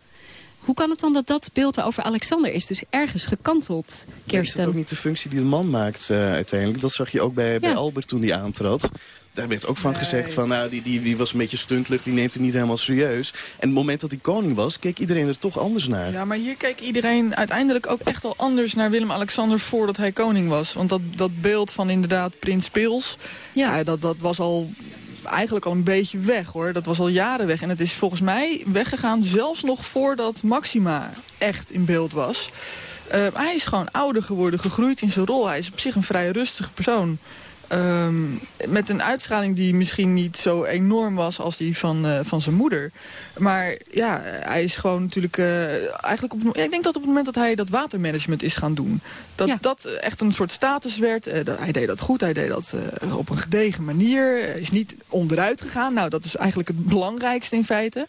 Hoe kan het dan dat dat beeld over Alexander is dus ergens gekanteld, Is Kirsten? dat ook niet de functie die de man maakt eh, uiteindelijk? Dat zag je ook bij, bij. Albert toen hij aantrad. Daar werd ook van gezegd van, nou, die, die, die was een beetje stuntelig, die neemt het niet helemaal serieus. En het moment dat hij koning was, keek iedereen er toch anders naar. Ja, maar hier keek iedereen uiteindelijk ook echt al anders naar Willem-Alexander voordat hij koning was. Want dat, dat beeld van inderdaad Prins Pils, ja. dat, dat was al eigenlijk al een beetje weg hoor. Dat was al jaren weg. En het is volgens mij weggegaan zelfs nog voordat Maxima echt in beeld was. Uh, hij is gewoon ouder geworden, gegroeid in zijn rol. Hij is op zich een vrij rustige persoon. Um, met een uitstraling die misschien niet zo enorm was als die van, uh, van zijn moeder. Maar ja, hij is gewoon natuurlijk... Uh, eigenlijk op, ja, ik denk dat op het moment dat hij dat watermanagement is gaan doen... dat ja. dat echt een soort status werd. Uh, dat, hij deed dat goed, hij deed dat op een gedegen manier. Hij is niet onderuit gegaan. Nou, dat is eigenlijk het belangrijkste in feite.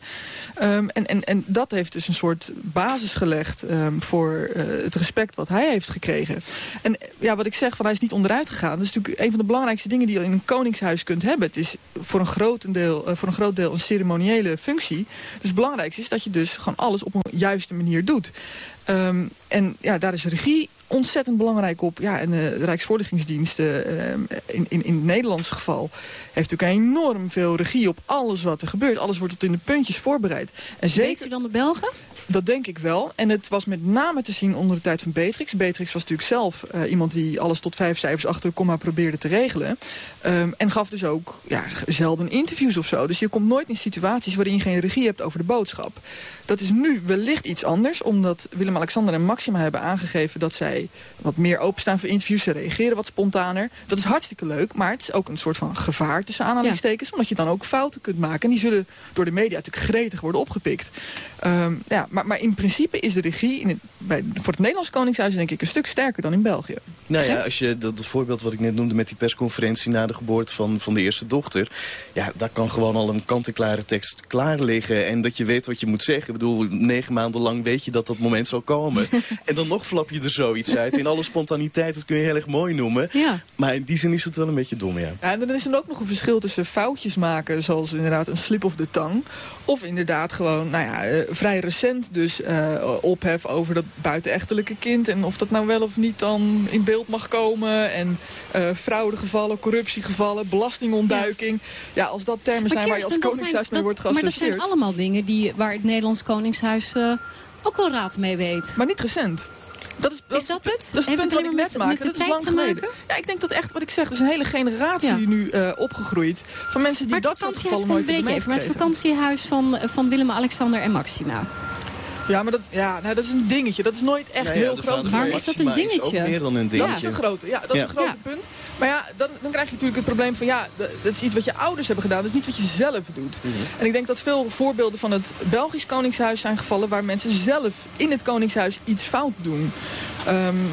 Um, en, en, en dat heeft dus een soort basis gelegd... Um, voor het respect wat hij heeft gekregen. En ja, wat ik zeg, van hij is niet onderuit gegaan. Dat is natuurlijk een van de belangrijkste dingen die je in een koningshuis kunt hebben. Het is voor een, grotendeel, uh, voor een groot deel een ceremoniële functie. Dus het belangrijkste is dat je dus gewoon alles op een juiste manier doet. Um, en ja, daar is regie ontzettend belangrijk op. Ja, en uh, de Rijksvoorlichtingsdienst uh, in, in, in het Nederlandse geval... heeft natuurlijk enorm veel regie op alles wat er gebeurt. Alles wordt tot in de puntjes voorbereid. En zeker... Beter dan de Belgen? Dat denk ik wel. En het was met name te zien onder de tijd van Beatrix. Beatrix was natuurlijk zelf uh, iemand die alles tot vijf cijfers achter de komma probeerde te regelen. Um, en gaf dus ook ja, zelden interviews of zo. Dus je komt nooit in situaties waarin je geen regie hebt over de boodschap. Dat is nu wellicht iets anders. Omdat Willem-Alexander en Maxima hebben aangegeven dat zij wat meer openstaan voor interviews. Ze reageren wat spontaner. Dat is hartstikke leuk. Maar het is ook een soort van gevaar tussen aanhalingstekens. Ja. Omdat je dan ook fouten kunt maken. En die zullen door de media natuurlijk gretig worden opgepikt. Um, ja, maar, maar in principe is de regie in het, bij, voor het Nederlands Koningshuis denk ik een stuk sterker dan in België. Nou ja, als je dat, dat voorbeeld wat ik net noemde met die persconferentie na de geboorte van, van de eerste dochter. Ja, daar kan gewoon al een kant-en-klare tekst klaar liggen. En dat je weet wat je moet zeggen. Ik bedoel, negen maanden lang weet je dat dat moment zal komen. en dan nog flap je er zoiets uit. In alle spontaniteit, dat kun je heel erg mooi noemen. Ja. Maar in die zin is het wel een beetje dom, ja. ja en dan is er ook nog een verschil tussen foutjes maken, zoals inderdaad een slip of de tang. Of inderdaad gewoon, nou ja, uh, vrij recent dus uh, ophef over dat buitenechtelijke kind. En of dat nou wel of niet dan in beeld mag komen. En uh, fraudegevallen, corruptiegevallen, belastingontduiking. Ja, als dat termen zijn waar je als Koningshuis mee wordt geassocieerd. Maar dat zijn allemaal dingen die, waar het Nederlands Koningshuis uh, ook wel raad mee weet. Maar niet recent. Dat is, dat is dat het? Dat is het punt wat ik net maakte. Dat is lang geleden. Ja, ik denk dat echt wat ik zeg, er is een hele generatie ja. nu uh, opgegroeid. Van mensen die maar dat soort gevallen nooit hebben even. Maar het vakantiehuis van, van Willem, Alexander en Maxima. Ja, maar dat, ja, nou, dat is een dingetje. Dat is nooit echt nee, heel ja, groot. Maar is dat een dingetje? Is ook meer dan een dingetje. Dat is een grote, ja, dat is een grote punt. Maar ja, dan, dan krijg je natuurlijk het probleem van... ja, dat is iets wat je ouders hebben gedaan. Dat is niet wat je zelf doet. Mhm. En ik denk dat veel voorbeelden van het Belgisch Koningshuis zijn gevallen... waar mensen zelf in het Koningshuis iets fout doen. Um,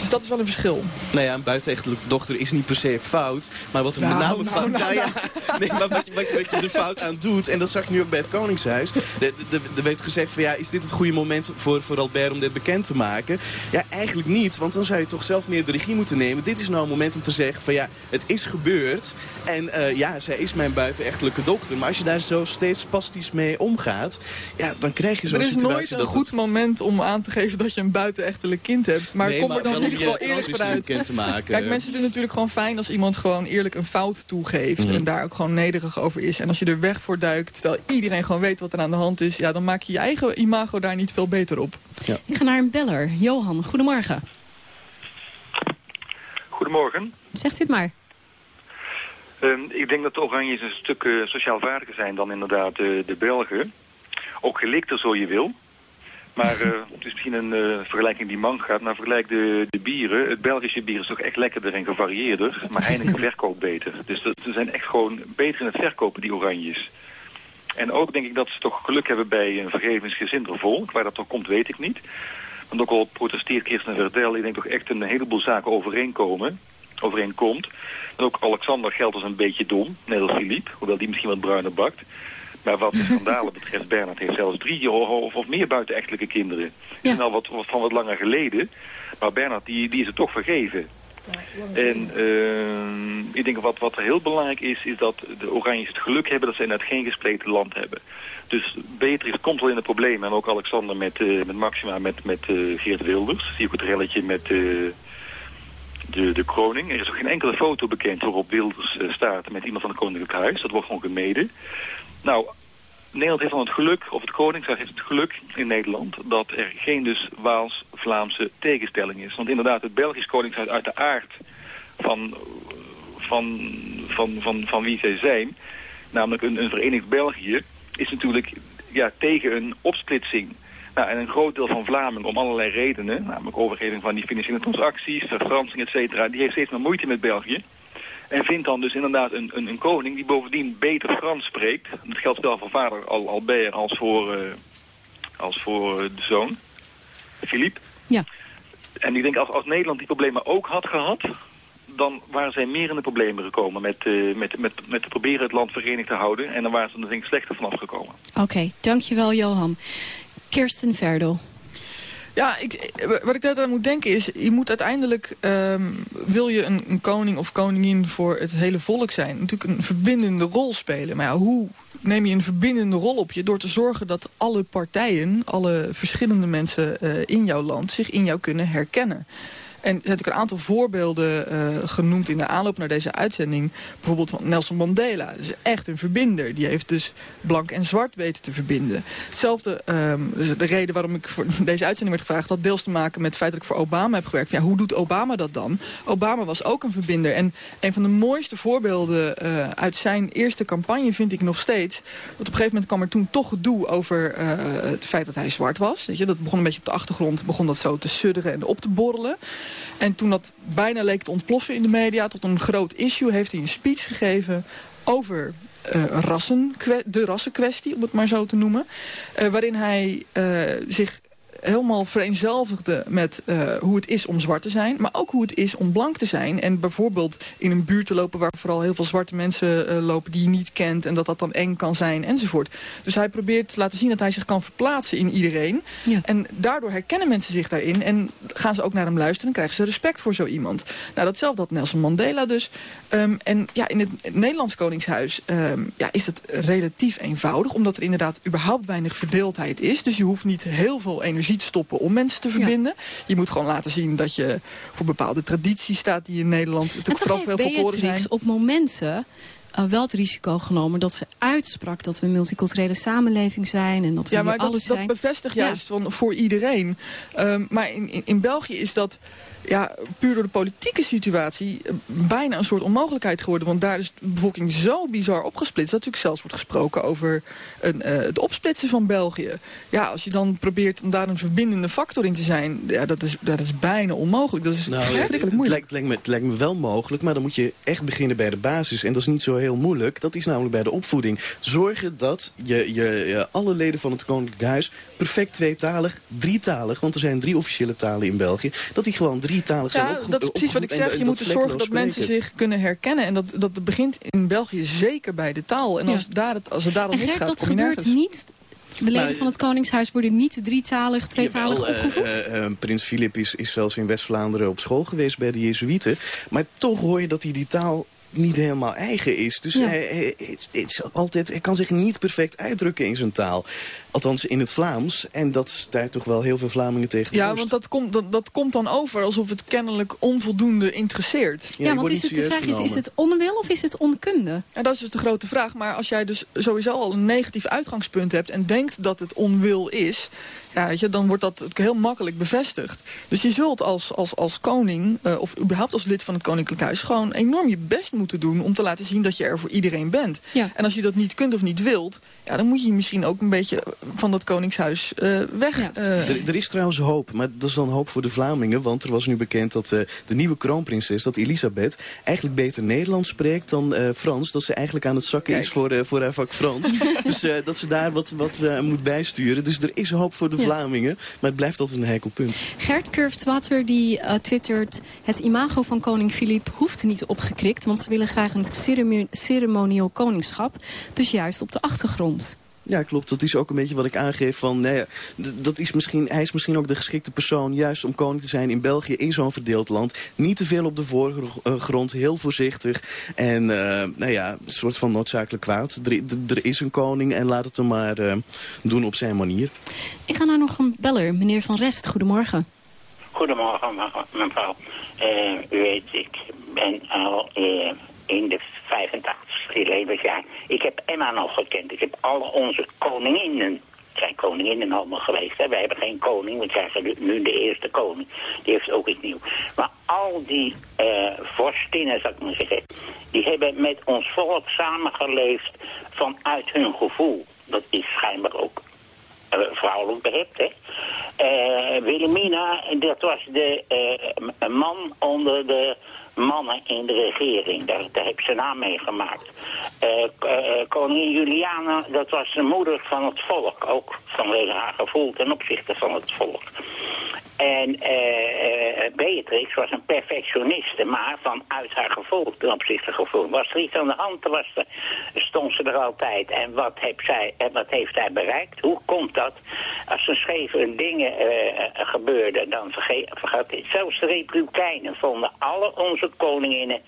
dus dat is wel een verschil. Nou ja, een buitenechtelijke dochter is niet per se fout. Maar wat er Nou, met name nou, fout... nou, Nou, ja, nee, maar wat, je- wat, je- wat je er fout aan doet, en dat zag je nu ook bij het Koningshuis. Er- Er er werd gezegd van ja, is dit het goede moment voor, voor Albert om dit bekend te maken? Ja, eigenlijk niet, want dan zou je toch zelf meer de regie moeten nemen. Dit is nou een moment om te zeggen van ja, het is gebeurd. En eh, ja, zij is mijn buitenechtelijke dochter. Maar als je daar zo steeds spastisch mee omgaat, ja, dan krijg je zo'n Er is situatie nooit een goed het- moment om aan te geven dat je een buitenechtelijk kind hebt. Maar Nee, kom maar er dan ieder geval eerlijk vanuit. bekend te maken. Kijk, mensen vinden het natuurlijk gewoon fijn als iemand gewoon eerlijk een fout toegeeft. Mhm. En daar ook gewoon nederig over is. En als je er weg voor duikt, terwijl iedereen gewoon weet wat er aan de hand is. Ja, dan maak je je eigen imago daar niet veel beter op. Ik ga naar een beller. Johan, goedemorgen. Goedemorgen. Zegt u het maar. Ehm, ik denk dat de Oranjes een stuk eh, sociaal vaardiger zijn dan inderdaad eh, de Belgen. Ook gelikter zo je wil. Maar eh, het is misschien een eh, vergelijking die man gaat. Maar vergelijk de, de bieren. Het Belgische bier is toch echt lekkerder en gevarieerder. Maar Heineken verkoopt beter. Dus dat, ze zijn echt gewoon beter in het verkopen, die Oranjes. En ook denk ik dat ze toch geluk hebben bij een vergevingsgezinder volk. Waar dat toch komt, weet ik niet. Want ook al protesteert Kirsten Verdel, ik denk toch echt een heleboel zaken overeenkomen. Overeenkomt. En ook Alexander geldt als een beetje dom, net als Philippe. Hoewel die misschien wat bruiner bakt. Maar wat de schandalen betreft, Bernard heeft zelfs drie of, of meer buitenechtelijke kinderen. Die zijn al wat, wat van wat langer geleden. Maar Bernard, die, die is het toch vergeven. En ehm, ik denk wat, wat heel belangrijk is, is dat de Oranjes het geluk hebben dat ze inderdaad geen gespleten land hebben. Dus Beatrice komt wel in de problemen. En ook Alexander met, eh, met Maxima, met, met eh, Geert Wilders. Zie je ook het relletje met eh, de, de kroning. Er is ook geen enkele foto bekend waarop Wilders staat met iemand van het Koninklijk Huis. Dat wordt gewoon gemeden. Nou, Nederland heeft dan het geluk, of het Koningshuis heeft het geluk in Nederland... dat er geen dus Waals-Vlaamse tegenstelling is. Want inderdaad, het Belgisch Koningshuis uit de aard van, van, van, van, van wie zij zijn... namelijk een, een verenigd België, is natuurlijk ja, tegen een opsplitsing... Nou, en een groot deel van Vlamingen om allerlei redenen, namelijk overheden van die financiële transacties, verfransing, et cetera, die heeft steeds meer moeite met België. En vindt dan dus inderdaad een, een, een koning die bovendien beter Frans spreekt. Dat geldt zowel voor vader Al Albert als voor, eh, als voor eh, de zoon, Philippe. Ja. En ik denk als, als Nederland die problemen ook had gehad... dan waren zij meer in de problemen gekomen met, eh, met, met, met te proberen het land verenigd te houden. En dan waren ze er denk ik slechter vanaf gekomen. Oké, dankjewel Johan. Kirsten Verdel. Ja, ik, wat ik daar aan moet denken is... je moet uiteindelijk, ehm, wil je een, een koning of koningin voor het hele volk zijn... natuurlijk een verbindende rol spelen. Maar ja, hoe neem je een verbindende rol op je? Door te zorgen dat alle partijen, alle verschillende mensen eh, in jouw land... zich in jou kunnen herkennen. En er zijn natuurlijk een aantal voorbeelden eh, genoemd in de aanloop naar deze uitzending. Bijvoorbeeld van Nelson Mandela. Dat is echt een verbinder. Die heeft dus blank en zwart weten te verbinden. Hetzelfde, ehm, dus de reden waarom ik voor deze uitzending werd gevraagd... had deels te maken met het feit dat ik voor Obama heb gewerkt. Ja, hoe doet Obama dat dan? Obama was ook een verbinder. En een van de mooiste voorbeelden eh, uit zijn eerste campagne vind ik nog steeds... dat op een gegeven moment kwam er toen toch gedoe over eh, het feit dat hij zwart was. Je? Dat begon een beetje op de achtergrond, begon dat zo te sudderen en op te borrelen. En toen dat bijna leek te ontploffen in de media... tot een groot issue heeft hij een speech gegeven over eh, rassen, de rassenkwestie, om het maar zo te noemen. eh, waarin hij eh, zich helemaal vereenzelvigde met eh, hoe het is om zwart te zijn. Maar ook hoe het is om blank te zijn. En bijvoorbeeld in een buurt te lopen waar vooral heel veel zwarte mensen eh, lopen die je niet kent. En dat dat dan eng kan zijn enzovoort. Dus hij probeert te laten zien dat hij zich kan verplaatsen in iedereen. En daardoor herkennen mensen zich daarin. En gaan ze ook naar hem luisteren en krijgen ze respect voor zo iemand. Nou, datzelfde had Nelson Mandela dus. Ehm, en ja, in het Nederlands Koningshuis ehm, ja, is het relatief eenvoudig. Omdat er inderdaad überhaupt weinig verdeeldheid is. Dus je hoeft niet heel veel energie stoppen om mensen te verbinden. Je moet gewoon laten zien dat je voor bepaalde tradities staat die in Nederland natuurlijk vooral veel volkoren zijn. Op momenten uh, wel het risico genomen dat ze uitsprak dat we een multiculturele samenleving zijn en dat we ja, maar alles dat, zijn. dat bevestigt juist van, voor iedereen. Um, maar in, in, in België is dat ja, puur door de politieke situatie eh, bijna een soort onmogelijkheid geworden. Want daar is de bevolking zo bizar opgesplitst... dat natuurlijk zelfs wordt gesproken over een, uh, het opsplitsen van België. Ja, als je dan probeert om daar een verbindende factor in te zijn... Ja, dat, is, dat is bijna onmogelijk. Dat is nou, verschrikkelijk het, moeilijk. Het lijkt, me, het lijkt me wel mogelijk, maar dan moet je echt beginnen bij de basis. En dat is niet zo heel moeilijk. Dat is namelijk bij de opvoeding. Zorgen dat je, je, je alle leden van het Koninklijk Huis... perfect tweetalig, drietalig... want er zijn drie officiële talen in België... dat die gewoon drietalig zijn Ja, opgevoed- dat is precies wat ik zeg. en- Je moet er zorgen dat mensen zich kunnen herkennen. En dat, dat begint in België zeker bij de taal. En als, daar het, als het daar al misgaat, dat kom je gebeurt niet. De leden Maar- van het Koningshuis worden niet drietalig, tweetalig Jawel, eh, opgevoed. eh, eh, Prins Filip is, is zelfs in West-Vlaanderen op school geweest bij de Jezuïeten. Maar toch hoor je dat hij die taal niet helemaal eigen is. Dus Ja. hij, is altijd, hij kan zich niet perfect uitdrukken in zijn taal. Althans in het Vlaams. En dat stuit toch wel heel veel Vlamingen tegen Ja, want dat komt, dat, dat komt dan over alsof het kennelijk onvoldoende interesseert. ja, want is het, de vraag is, is het onwil of is het onkunde? En dat is dus de grote vraag. Maar als jij dus sowieso al een negatief uitgangspunt hebt... en denkt dat het onwil is... Ja, weet je, dan wordt dat ook heel makkelijk bevestigd. Dus je zult als, als, als koning, eh, of überhaupt als lid van het Koninklijk Huis... gewoon enorm je best moeten doen om te laten zien dat je er voor iedereen bent. Ja. En als je dat niet kunt of niet wilt... Ja, dan moet je misschien ook een beetje van dat Koningshuis eh, weg. eh, Er, er is trouwens hoop, maar dat is dan hoop voor de Vlamingen. Want er was nu bekend dat eh, de nieuwe kroonprinses, dat Elisabeth... eigenlijk beter Nederlands spreekt dan eh, Frans. Dat ze eigenlijk aan het zakken is voor, voor haar vak Frans. dus eh, dat ze daar wat, wat moet bijsturen. Dus er is hoop voor de Ja. Vlamingen. Maar het blijft altijd een heikel punt. Gert Curftwater die eh, twittert... het imago van koning Filip hoeft niet opgekrikt... want ze willen graag een ceremo- ceremonieel koningschap. Dus juist op de achtergrond. Ja, klopt. Dat is ook een beetje wat ik aangeef van... Nou ja, d- dat is misschien, hij is misschien ook de geschikte persoon... juist om koning te zijn in België, in zo'n verdeeld land. Niet te veel op de voorgrond, heel voorzichtig. En eh, nou ja, een soort van noodzakelijk kwaad. Er, er- er is een koning en laat het hem maar eh, doen op zijn manier. Ik ga naar nog een beller, meneer Van Rest. Goedemorgen. Goedemorgen, me- mevrouw. Eh, u weet, ik ben al eh, in de 85 levensjaar. Ik heb Emma nog gekend. Ik heb alle onze koninginnen zijn koninginnen allemaal geweest. Hè. Wij hebben geen koning, we krijgen nu- de eerste koning. Die heeft ook iets nieuws. Maar al die eh vorstinnen, zou ik maar zeggen... die hebben met ons volk samengeleefd vanuit hun gevoel. Dat is schijnbaar ook eh, vrouwelijk behept, hè. Eh, Wilhelmina, dat was de man onder de mannen in de regering. Daar, heb ik zijn naam mee gemaakt. Eh, eh, koningin Juliana, dat was de moeder van het volk. Ook vanwege haar gevoel ten opzichte van het volk. En eh, eh, Beatrix was een perfectioniste, maar vanuit haar gevoel, ten opzichte gevoel. Was er iets aan de hand, was er, stond ze er altijd. En wat, heb zij, en wat heeft zij bereikt? Hoe komt dat? Als er scheve dingen eh, eh, gebeurden, dan vergat het. Zelfs de Republikeinen vonden alle onze koninginnen,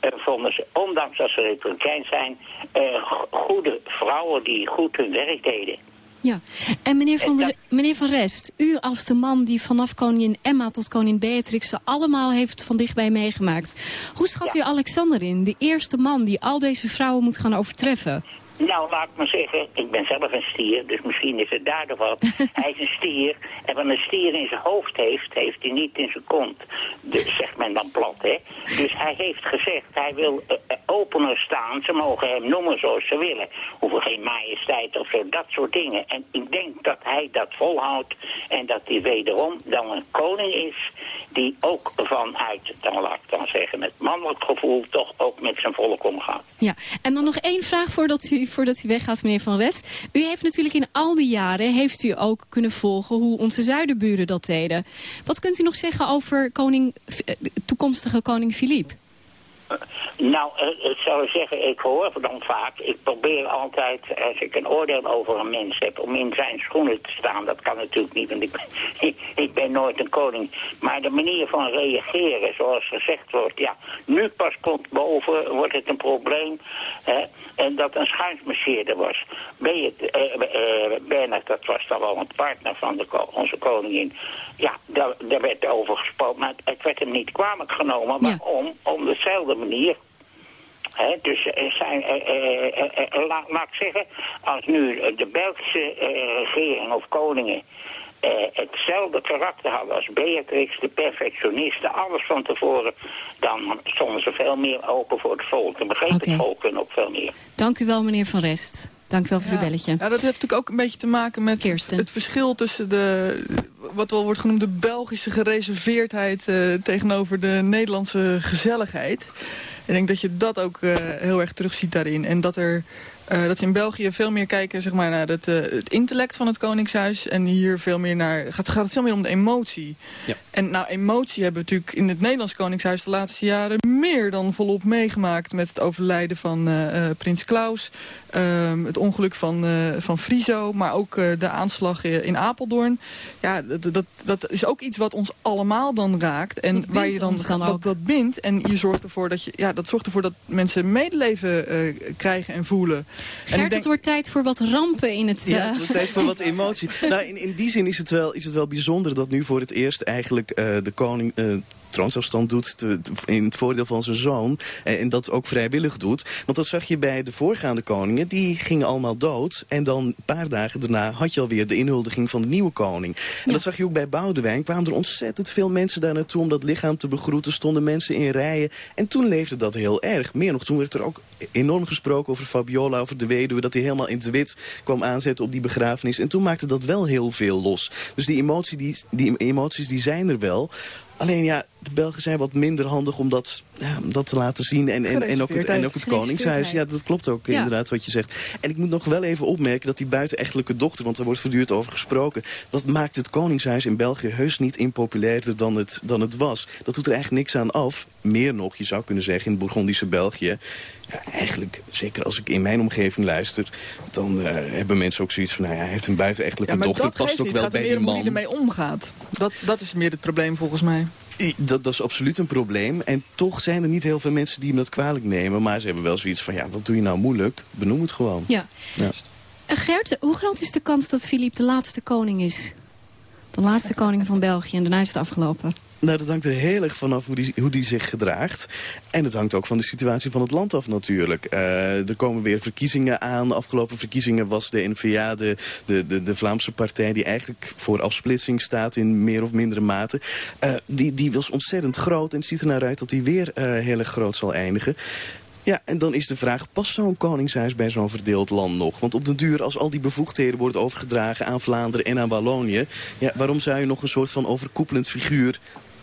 eh, vonden ze, ondanks dat ze Republikein zijn, eh, go- goede vrouwen die goed hun werk deden. Ja, en meneer van, meneer van Rest, u als de man die vanaf koningin Emma tot koningin Beatrix ze allemaal heeft van dichtbij meegemaakt. Hoe schat u Alexander in, de eerste man die al deze vrouwen moet gaan overtreffen? Nou, laat ik maar zeggen, ik ben zelf een stier, dus misschien is het daardoor wat. hij is een stier, en wat een stier in zijn hoofd heeft, heeft hij niet in zijn kont. Dus zegt men dan plat, hè. Dus hij heeft gezegd, hij wil eh, opener staan, ze mogen hem noemen zoals ze willen. Hoeven geen majesteit of zo, dat soort dingen. En ik denk dat hij dat volhoudt en dat hij wederom dan een koning is die ook vanuit, dan laat ik dan zeggen, met mannelijk gevoel toch ook met zijn volk omgaat. Ja, en dan nog één vraag voordat u voordat u weggaat, meneer Van Rest. U heeft natuurlijk in al die jaren heeft u ook kunnen volgen hoe onze zuiderburen dat deden. Wat kunt u nog zeggen over koning, eh, toekomstige koning Filip? Nou, eh, ik zou zeggen, ik hoor dan vaak, ik probeer altijd, als ik een oordeel over een mens heb, om in zijn schoenen te staan. Dat kan natuurlijk niet, want ik, ik, ik ben nooit een koning. Maar de manier van reageren, zoals gezegd wordt, ja, nu pas komt boven, wordt het een probleem. Hè, en dat een schuinsmarcheerder was. Ben je, eh, eh, Bernard, dat was dan wel een partner van de, onze koningin. Ja, daar, daar werd over gesproken, maar het werd hem niet kwalijk genomen, maar om, om dezelfde manier. Dus er zijn, eh, eh, eh, eh, laat, laat ik zeggen, als nu de Belgische eh, regering of koningen eh, hetzelfde karakter hadden als Beatrix, de perfectioniste, alles van tevoren, dan stonden ze veel meer open voor het volk. En begreep Oké. het volk ook veel meer. Dank u wel, meneer Van Rest. Dank u wel voor uw belletje. Ja, dat heeft natuurlijk ook een beetje te maken met het verschil tussen de, wat wel wordt genoemd de Belgische gereserveerdheid eh, tegenover de Nederlandse gezelligheid. Ik denk dat je dat ook eh, heel erg terugziet daarin. En dat er eh, dat ze in België veel meer kijken zeg maar, naar het, het intellect van het Koningshuis. En hier veel meer naar. Gaat, gaat het veel meer om de emotie. Ja. En nou, emotie hebben we natuurlijk in het Nederlands Koningshuis de laatste jaren meer dan volop meegemaakt. Met het overlijden van eh, eh, Prins Klaus. Ehm, het ongeluk van, eh, van Friso. Maar ook eh, de aanslag in Apeldoorn. Ja, dat, dat, dat is ook iets wat ons allemaal dan raakt. En waar je dan, dan dat, ook. dat bindt. En je zorgt ervoor dat je. Ja, dat zorgt ervoor dat mensen medeleven eh, krijgen en voelen. en ik Gert, denk, het wordt tijd voor wat rampen in het... Ja, het wordt tijd voor wat emotie. nou, in, in die zin is het, wel, is het wel bijzonder dat nu voor het eerst eigenlijk eh, de koning... troonsafstand doet te- in het voordeel van zijn zoon. eh, En dat ook vrijwillig doet. Want dat zag je bij de voorgaande koningen. Die gingen allemaal dood. En dan een paar dagen daarna had je alweer de inhuldiging van de nieuwe koning. En dat zag je ook bij Boudewijn. Kwamen er ontzettend veel mensen daar naartoe om dat lichaam te begroeten. Stonden mensen in rijen. En toen leefde dat heel erg. Meer nog, toen werd er ook enorm gesproken over Fabiola, over de weduwe. Dat hij helemaal in het wit kwam aanzetten op die begrafenis. En toen maakte dat wel heel veel los. Dus die, emotie, die, die emoties die zijn er wel. Alleen ja, de Belgen zijn wat minder handig om dat, ja, om dat te laten zien. En, en, en, ook, het, en ook het Koningshuis. Ja, dat klopt ook Ja. inderdaad wat je zegt. En ik moet nog wel even opmerken dat die buitenechtelijke dochter... want daar wordt voortdurend over gesproken... dat maakt het Koningshuis in België heus niet impopulairder dan het, dan het was. Dat doet er eigenlijk niks aan af. Meer nog, je zou kunnen zeggen, in het Bourgondische België... Ja, eigenlijk, zeker als ik in mijn omgeving luister... dan eh, hebben mensen ook zoiets van... nou ja, hij heeft een buitenechtelijke ja, dochter, dat past geeft ook niet. wel Het gaat bij er meer die om hoe man. die ermee omgaat. Dat, dat is meer het probleem volgens mij. Dat, dat is absoluut een probleem. En toch zijn er niet heel veel mensen die hem dat kwalijk nemen. Maar ze hebben wel zoiets van, ja, wat doe je nou moeilijk? Benoem het gewoon. Ja. Ja. Gert, hoe groot is de kans dat Filip de laatste koning is? De laatste koning van België en daarna is het afgelopen. Nou, dat hangt er heel erg vanaf hoe die, hoe die zich gedraagt. En het hangt ook van de situatie van het land af natuurlijk. Eh, er komen weer verkiezingen aan. De afgelopen verkiezingen was de N-VA, de, de, de, de Vlaamse partij... die eigenlijk voor afsplitsing staat in meer of mindere mate. Eh, die, die was ontzettend groot en het ziet er naar uit dat die weer eh, heel erg groot zal eindigen. Ja, en dan is de vraag, past zo'n koningshuis bij zo'n verdeeld land nog? Want op den duur, als al die bevoegdheden worden overgedragen aan Vlaanderen en aan Wallonië... Ja, waarom zou je nog een soort van overkoepelend figuur,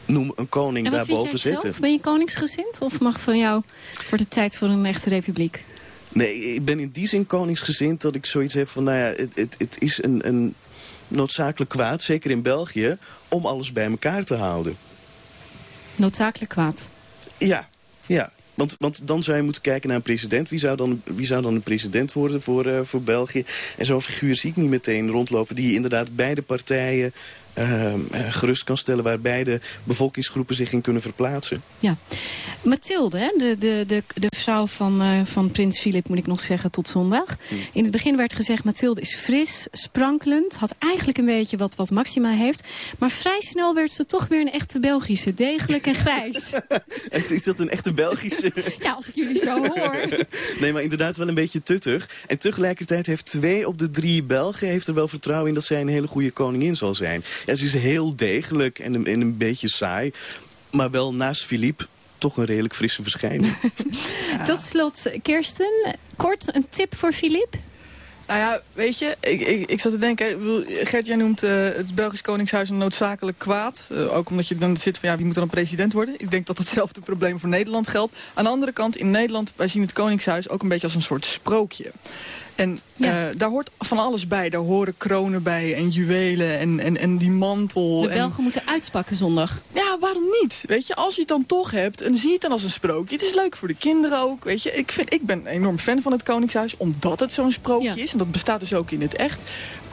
noem een koning, En daarboven zetten? zelf? Ben je koningsgezind? Of mag van jou, wordt het tijd voor een echte republiek? Nee, ik ben in die zin koningsgezind dat ik zoiets heb van... nou ja, het, het, het is een, een noodzakelijk kwaad, zeker in België... om alles bij elkaar te houden. Noodzakelijk kwaad. Ja, ja. Want, want dan zou je moeten kijken naar een president. Wie zou dan, wie zou dan een president worden voor, eh, voor België? En zo'n figuur zie ik niet meteen rondlopen... die inderdaad beide partijen gerust kan stellen... waar beide bevolkingsgroepen zich in kunnen verplaatsen. Ja. Mathilde, hè, de, de, de, de vrouw van, eh, van prins Filip, moet ik nog zeggen, tot zondag. In het begin werd gezegd, Mathilde is fris, sprankelend. Had eigenlijk een beetje wat, wat Maxima heeft. Maar vrij snel werd ze toch weer een echte Belgische. Degelijk en grijs. Is dat een echte Belgische... ja, als ik jullie zo hoor. Nee, maar inderdaad wel een beetje tuttig. En tegelijkertijd heeft twee op de drie Belgen... heeft er wel vertrouwen in dat zij een hele goede koningin zal zijn. Ja, ze is heel degelijk en een, en een beetje saai. Maar wel naast Philippe toch een redelijk frisse verschijning. Tot slot, Kirsten, kort een tip voor Filip? Nou ja, weet je, ik, ik, ik zat te denken... Gert, jij noemt eh, het Belgisch Koningshuis een noodzakelijk kwaad. Eh, ook omdat je dan zit van, ja, wie moet dan president worden? Ik denk dat hetzelfde probleem voor Nederland geldt. Aan de andere kant, in Nederland, wij zien het Koningshuis ook een beetje als een soort sprookje. En eh, daar hoort van alles bij. Daar horen kronen bij en juwelen en, en, en die mantel. De en- Belgen moeten uitpakken zondag. Ja, waarom niet? Weet je, als je het dan toch hebt, en zie je het dan als een sprookje. Het is leuk voor de kinderen ook, weet je. Ik, vind, ik ben enorm fan van het Koningshuis, omdat het zo'n sprookje is. En dat bestaat dus ook in het echt.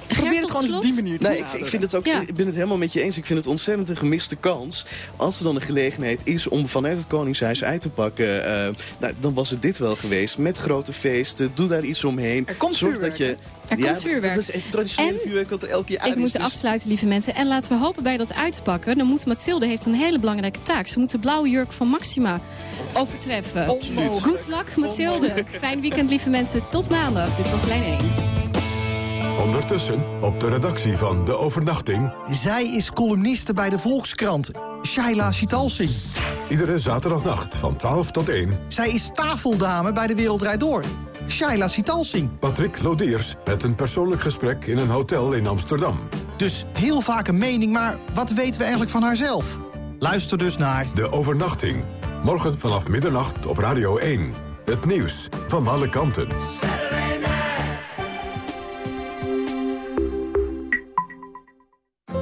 Probeer het gewoon op die manier te Nee, ik, ik, vind het ook, ik ben het helemaal met je eens. Ik vind het ontzettend een gemiste kans. Als er dan een gelegenheid is om vanuit het Koningshuis uit te pakken... eh, nou, dan was het dit wel geweest. Met grote feesten, doe daar iets omheen. Er komt Zorg dat je, Er ja, komt vuurwerk. Dat is het traditionele En vuurwerk wat er elk jaar Ik is. moet dus- afsluiten, lieve mensen. En laten we hopen bij dat uitpakken. Dan moet Mathilde heeft een hele belangrijke taak. Ze moet de blauwe jurk van Maxima overtreffen. Onmogelijk. Good luck, Mathilde. Fijn weekend, lieve mensen. Tot maandag. Dit was lijn 1. Ondertussen op de redactie van De Overnachting... Zij is columniste bij de Volkskrant. Shaila Sitalsing. Iedere zaterdagnacht van 12 tot 1... Zij is tafeldame bij de Wereld Door. Shaila Sitalsing. Patrick Lodiers met een persoonlijk gesprek in een hotel in Amsterdam. Dus heel vaak een mening, maar wat weten we eigenlijk van haarzelf? Luister dus naar... De Overnachting. Morgen vanaf middernacht op Radio 1. Het nieuws van alle kanten.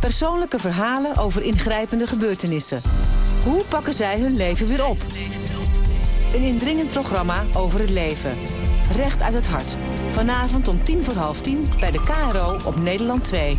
Persoonlijke verhalen over ingrijpende gebeurtenissen. Hoe pakken zij hun leven weer op? Een indringend programma over het leven. Recht uit het hart. Vanavond om tien voor half tien bij de KRO op Nederland 2.